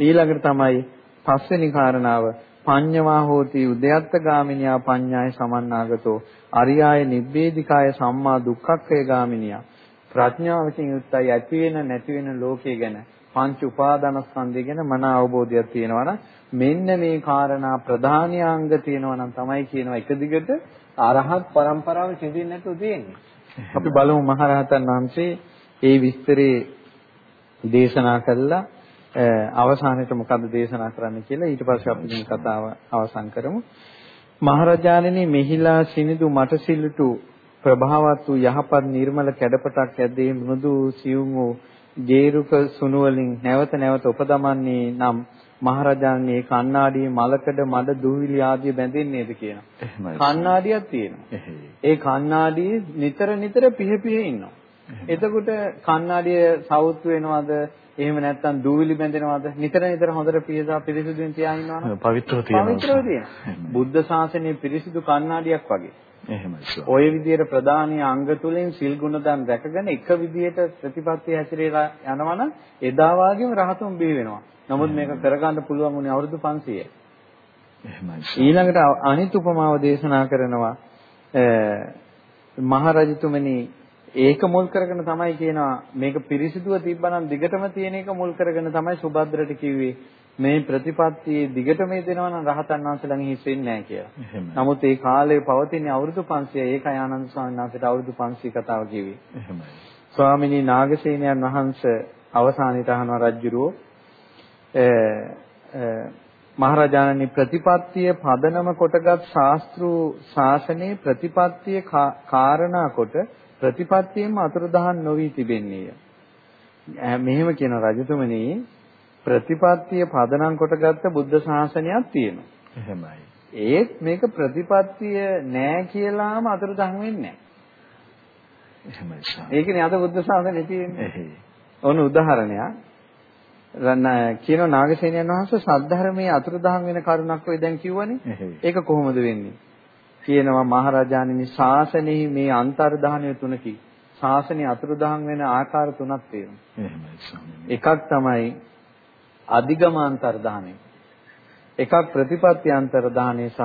B: ඊළඟට තමයි පස්වෙනි කාරණාව පඤ්ඤවා හෝති උද්‍යත්ත ගාමිනියා පඤ්ඤාය සමන්නාගතෝ අරියාය නිබ්බේධිකාය සම්මා දුක්ඛක්ඛය ගාමිනියා ප්‍රඥාවකින් යුක්තයි ඇති වෙන නැති වෙන ලෝකය ගැන පංච උපාදානස්කන්ධය ගැන මන අවබෝධයක් තියෙනවා නම් මෙන්න මේ කාරණා ප්‍රධානියාංග තියෙනවා නම් තමයි කියනවා එක දිගට අරහත් પરම්පරාව සිඳින්න නැතුව තියෙන්නේ. අපි බලමු මහරහතන් වහන්සේ ඒ විස්තරේ දේශනා කළා අවසානයේ මොකද්ද දේශනා කරන්න කියලා ඊට පස්සේ අපි මේ කතාව අවසන් කරමු. මහරජාණෙනි මෙහිලා සිනිදු මට සිල්ලුටු ප්‍රභාවත් වූ යහපත් නිර්මල කැඩපතක් ඇද්දේ මෘදු සියුම් වූ ජේරුක සුණු වලින් නැවත නැවත උපදමන්නේ නම් මහරජාණන් ඒ කණ්ණාඩියේ මලකඩ මඩ දුවිලි ආදිය බැඳෙන්නේද. එහෙමයි. කණ්ණාඩියක් තියෙනවා. ඒ කණ්ණාඩියේ නිතර නිතර පිහ පිහ ඉන්නවා. එතකොට කණ්ණාඩිය සවුත් වෙනවද? එහෙම නැත්නම් දූවිලි බැඳෙනවද? නිතර නිතර හොඳට පියසා පිරිසිදුවෙන් තියා ඉන්නවද?
A: පවිත්‍රව තියෙනවා.
B: පවිත්‍රව තියෙනවා. බුද්ධ ශාසනයේ පිරිසිදු කණ්ණාඩියක් වගේ.
A: එහෙමයි.
B: ওই විදිහට ප්‍රධානීය අංග තුලින් සිල් ගුණදන් රැකගෙන එක විදිහට ප්‍රතිපත්තිය හැසිරේලා යනවනම් එදා වාගේම රහතුන් බිහි වෙනවා. නමුත් මේක කරගන්න පුළුවන් උනේ අවුරුදු 500යි.
A: එහෙමයි.
B: ඊළඟට අනිත් උපමාව දේශනා කරනවා මහරජතුමනි ඒක මුල් කරගෙන තමයි කියනවා මේක පිරිසිදුව තිබ්බනම් දිගටම තියෙන එක මුල් කරගෙන තමයි සුභද්‍රට කිව්වේ මේ ප්‍රතිපත්තියේ දිගටම දෙනවා නම් රහතන් වහන්සේලාගෙන් හිස් වෙන්නේ නැහැ කියලා. නමුත් ඒ කාලේ පවතින අවුරුදු 500 ඒකයි ආනන්ද ස්වාමීන් වහන්සේට අවුරුදු 500 කතාව කිව්වේ.
A: එහෙමයි.
B: ස්වාමිනී නාගසේනයන් වහන්සේ අවසානයේ තහනවා රජුරෝ මහරජාණනි ප්‍රතිපත්තිය පදනම කොටගත් ශාස්ත්‍රු ශාසනයේ ප්‍රතිපත්තිය කාරණා කොට ප්‍රතිපත්තියෙම අතුරුදහන් නොවි තිබෙන්නේය. මෙහෙම කියන රජතුමනි ප්‍රතිපත්තිය පදනම් කොටගත්ත බුද්ධ ශාසනයක් තියෙනවා.
A: එහෙමයි.
B: ඒත් මේක ප්‍රතිපත්තිය නෑ කියලාම අතුරුදහන් වෙන්නේ නෑ.
A: එහෙමයි.
B: ඒකනේ අද බුද්ධ ශාසනය තියෙන්නේ. ඔන්න උදාහරණයක්. කියන නාගසේනයන් වහන්සේ සද්ධර්මයේ අතුරුදහන් වෙන කරුණක් ඔය දැන් කිව්වනේ. ඒක කොහොමද වෙන්නේ? කියනවා මහරජාණනි ශාසනයෙහි මේ අන්තර්ධානය තුනකි. ශාසනය අතුරුදහන් වෙන ආකාර තුනක් තියෙනවා. එකක් තමයි අධිගම අන්තර්ධානය. එකක් ප්‍රතිපත්ති අන්තර්ධානය සහ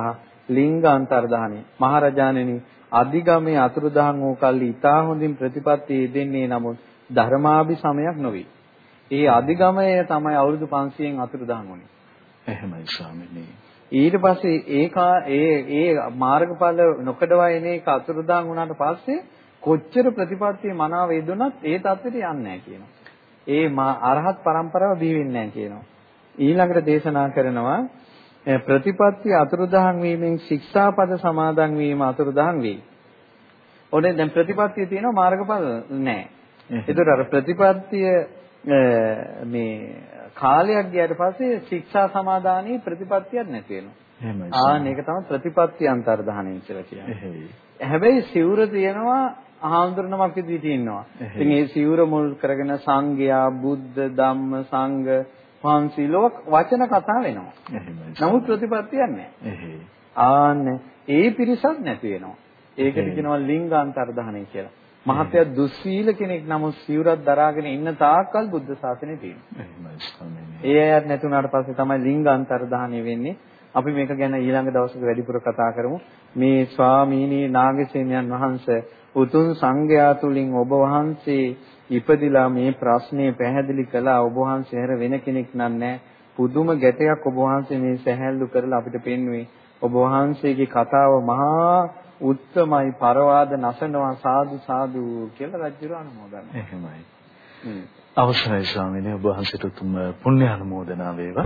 B: ලිංග අන්තර්ධානය. මහරජාණනි අධිගමයේ අතුරුදහන් වූ කල්ලි ඊටා හොඳින් ප්‍රතිපත්ති යෙදෙන්නේ නමුත් ධර්මාභි සමයක් නොවේ. ඒ අධිගමය තමයි අවුරුදු 500න් අතුරුදහන් වුනේ.
A: එහෙමයි ස්වාමීනි.
B: ඊට පස්සේ ඒකා ඒ ඒ මාර්ගඵල නොකඩවා එන එක අතුරුදහන් වුණාට පස්සේ කොච්චර ප්‍රතිපත්තිය මනාව යෙදුනත් ඒ தත්ත්වෙට යන්නේ නැහැ කියනවා. ඒ මා අරහත් પરම්පරාව බිහි වෙන්නේ නැහැ කියනවා. ඊළඟට දේශනා කරනවා ප්‍රතිපත්තිය අතුරුදහන් වීමෙන් ශික්ෂාපද සමාදන් වීම අතුරුදහන් වේ. ඔනේ දැන් ප්‍රතිපත්තිය තියෙනවා මාර්ගඵල නැහැ. ඒතර අර ප්‍රතිපත්තිය මේ කාලයක් ගියාට පස්සේ ශික්ෂා සමාදානයේ ප්‍රතිපත්තියක් නැති වෙනවා. ආ මේක තමයි ප්‍රතිපත්ති අන්තර්ධානය කියලා කියන්නේ. හැබැයි සිවුර තියෙනවා ආහඳුරනමක් විදිහට ඉන්නවා. ඉතින් ඒ සිවුර මුල් කරගෙන සංඝයා, බුද්ධ, ධම්ම, සංඝ, පන්සිලෝක වචන කතා වෙනවා. නමුත් ප්‍රතිපත්තියක් නැහැ. ආන්න ඒ පිරිසක් නැති වෙනවා. ඒකට කියනවා ලිංග අන්තර්ධානය කියලා. මහත්ය දුස්සීල කෙනෙක් නමුත් සිවුරක් දරාගෙන ඉන්න තාක්කල් බුද්ධ ශාසනය තියෙනවා. ඒ අයත් නැතුණාට පස්සේ තමයි ලිංග අන්තර්ධානය වෙන්නේ. අපි මේක ගැන ඊළඟ දවසක වැඩිපුර කතා කරමු. මේ ස්වාමීනී නාගසේනයන් වහන්සේ උතුම් සංඝයා තුලින් ඔබ වහන්සේ ඉපදිලා මේ ප්‍රශ්නේ පැහැදිලි කළා ඔබ වහන්සේ හැර වෙන කෙනෙක් නෑ. පුදුම ගැටයක් ඔබ වහන්සේ මේ සැහැල්ලු කරලා අපිට පෙන්වුවේ. ඔබ වහන්සේගේ කතාව මහා උත්තමයි පරවාද නසනවා සාදු සාදු කියලා රජුර අනුමෝදන්.
A: එහෙමයි. අවසරයි ස්වාමීනි ඔබ වහන්සේට උතුම් පුණ්‍ය අනුමෝදනා වේවා.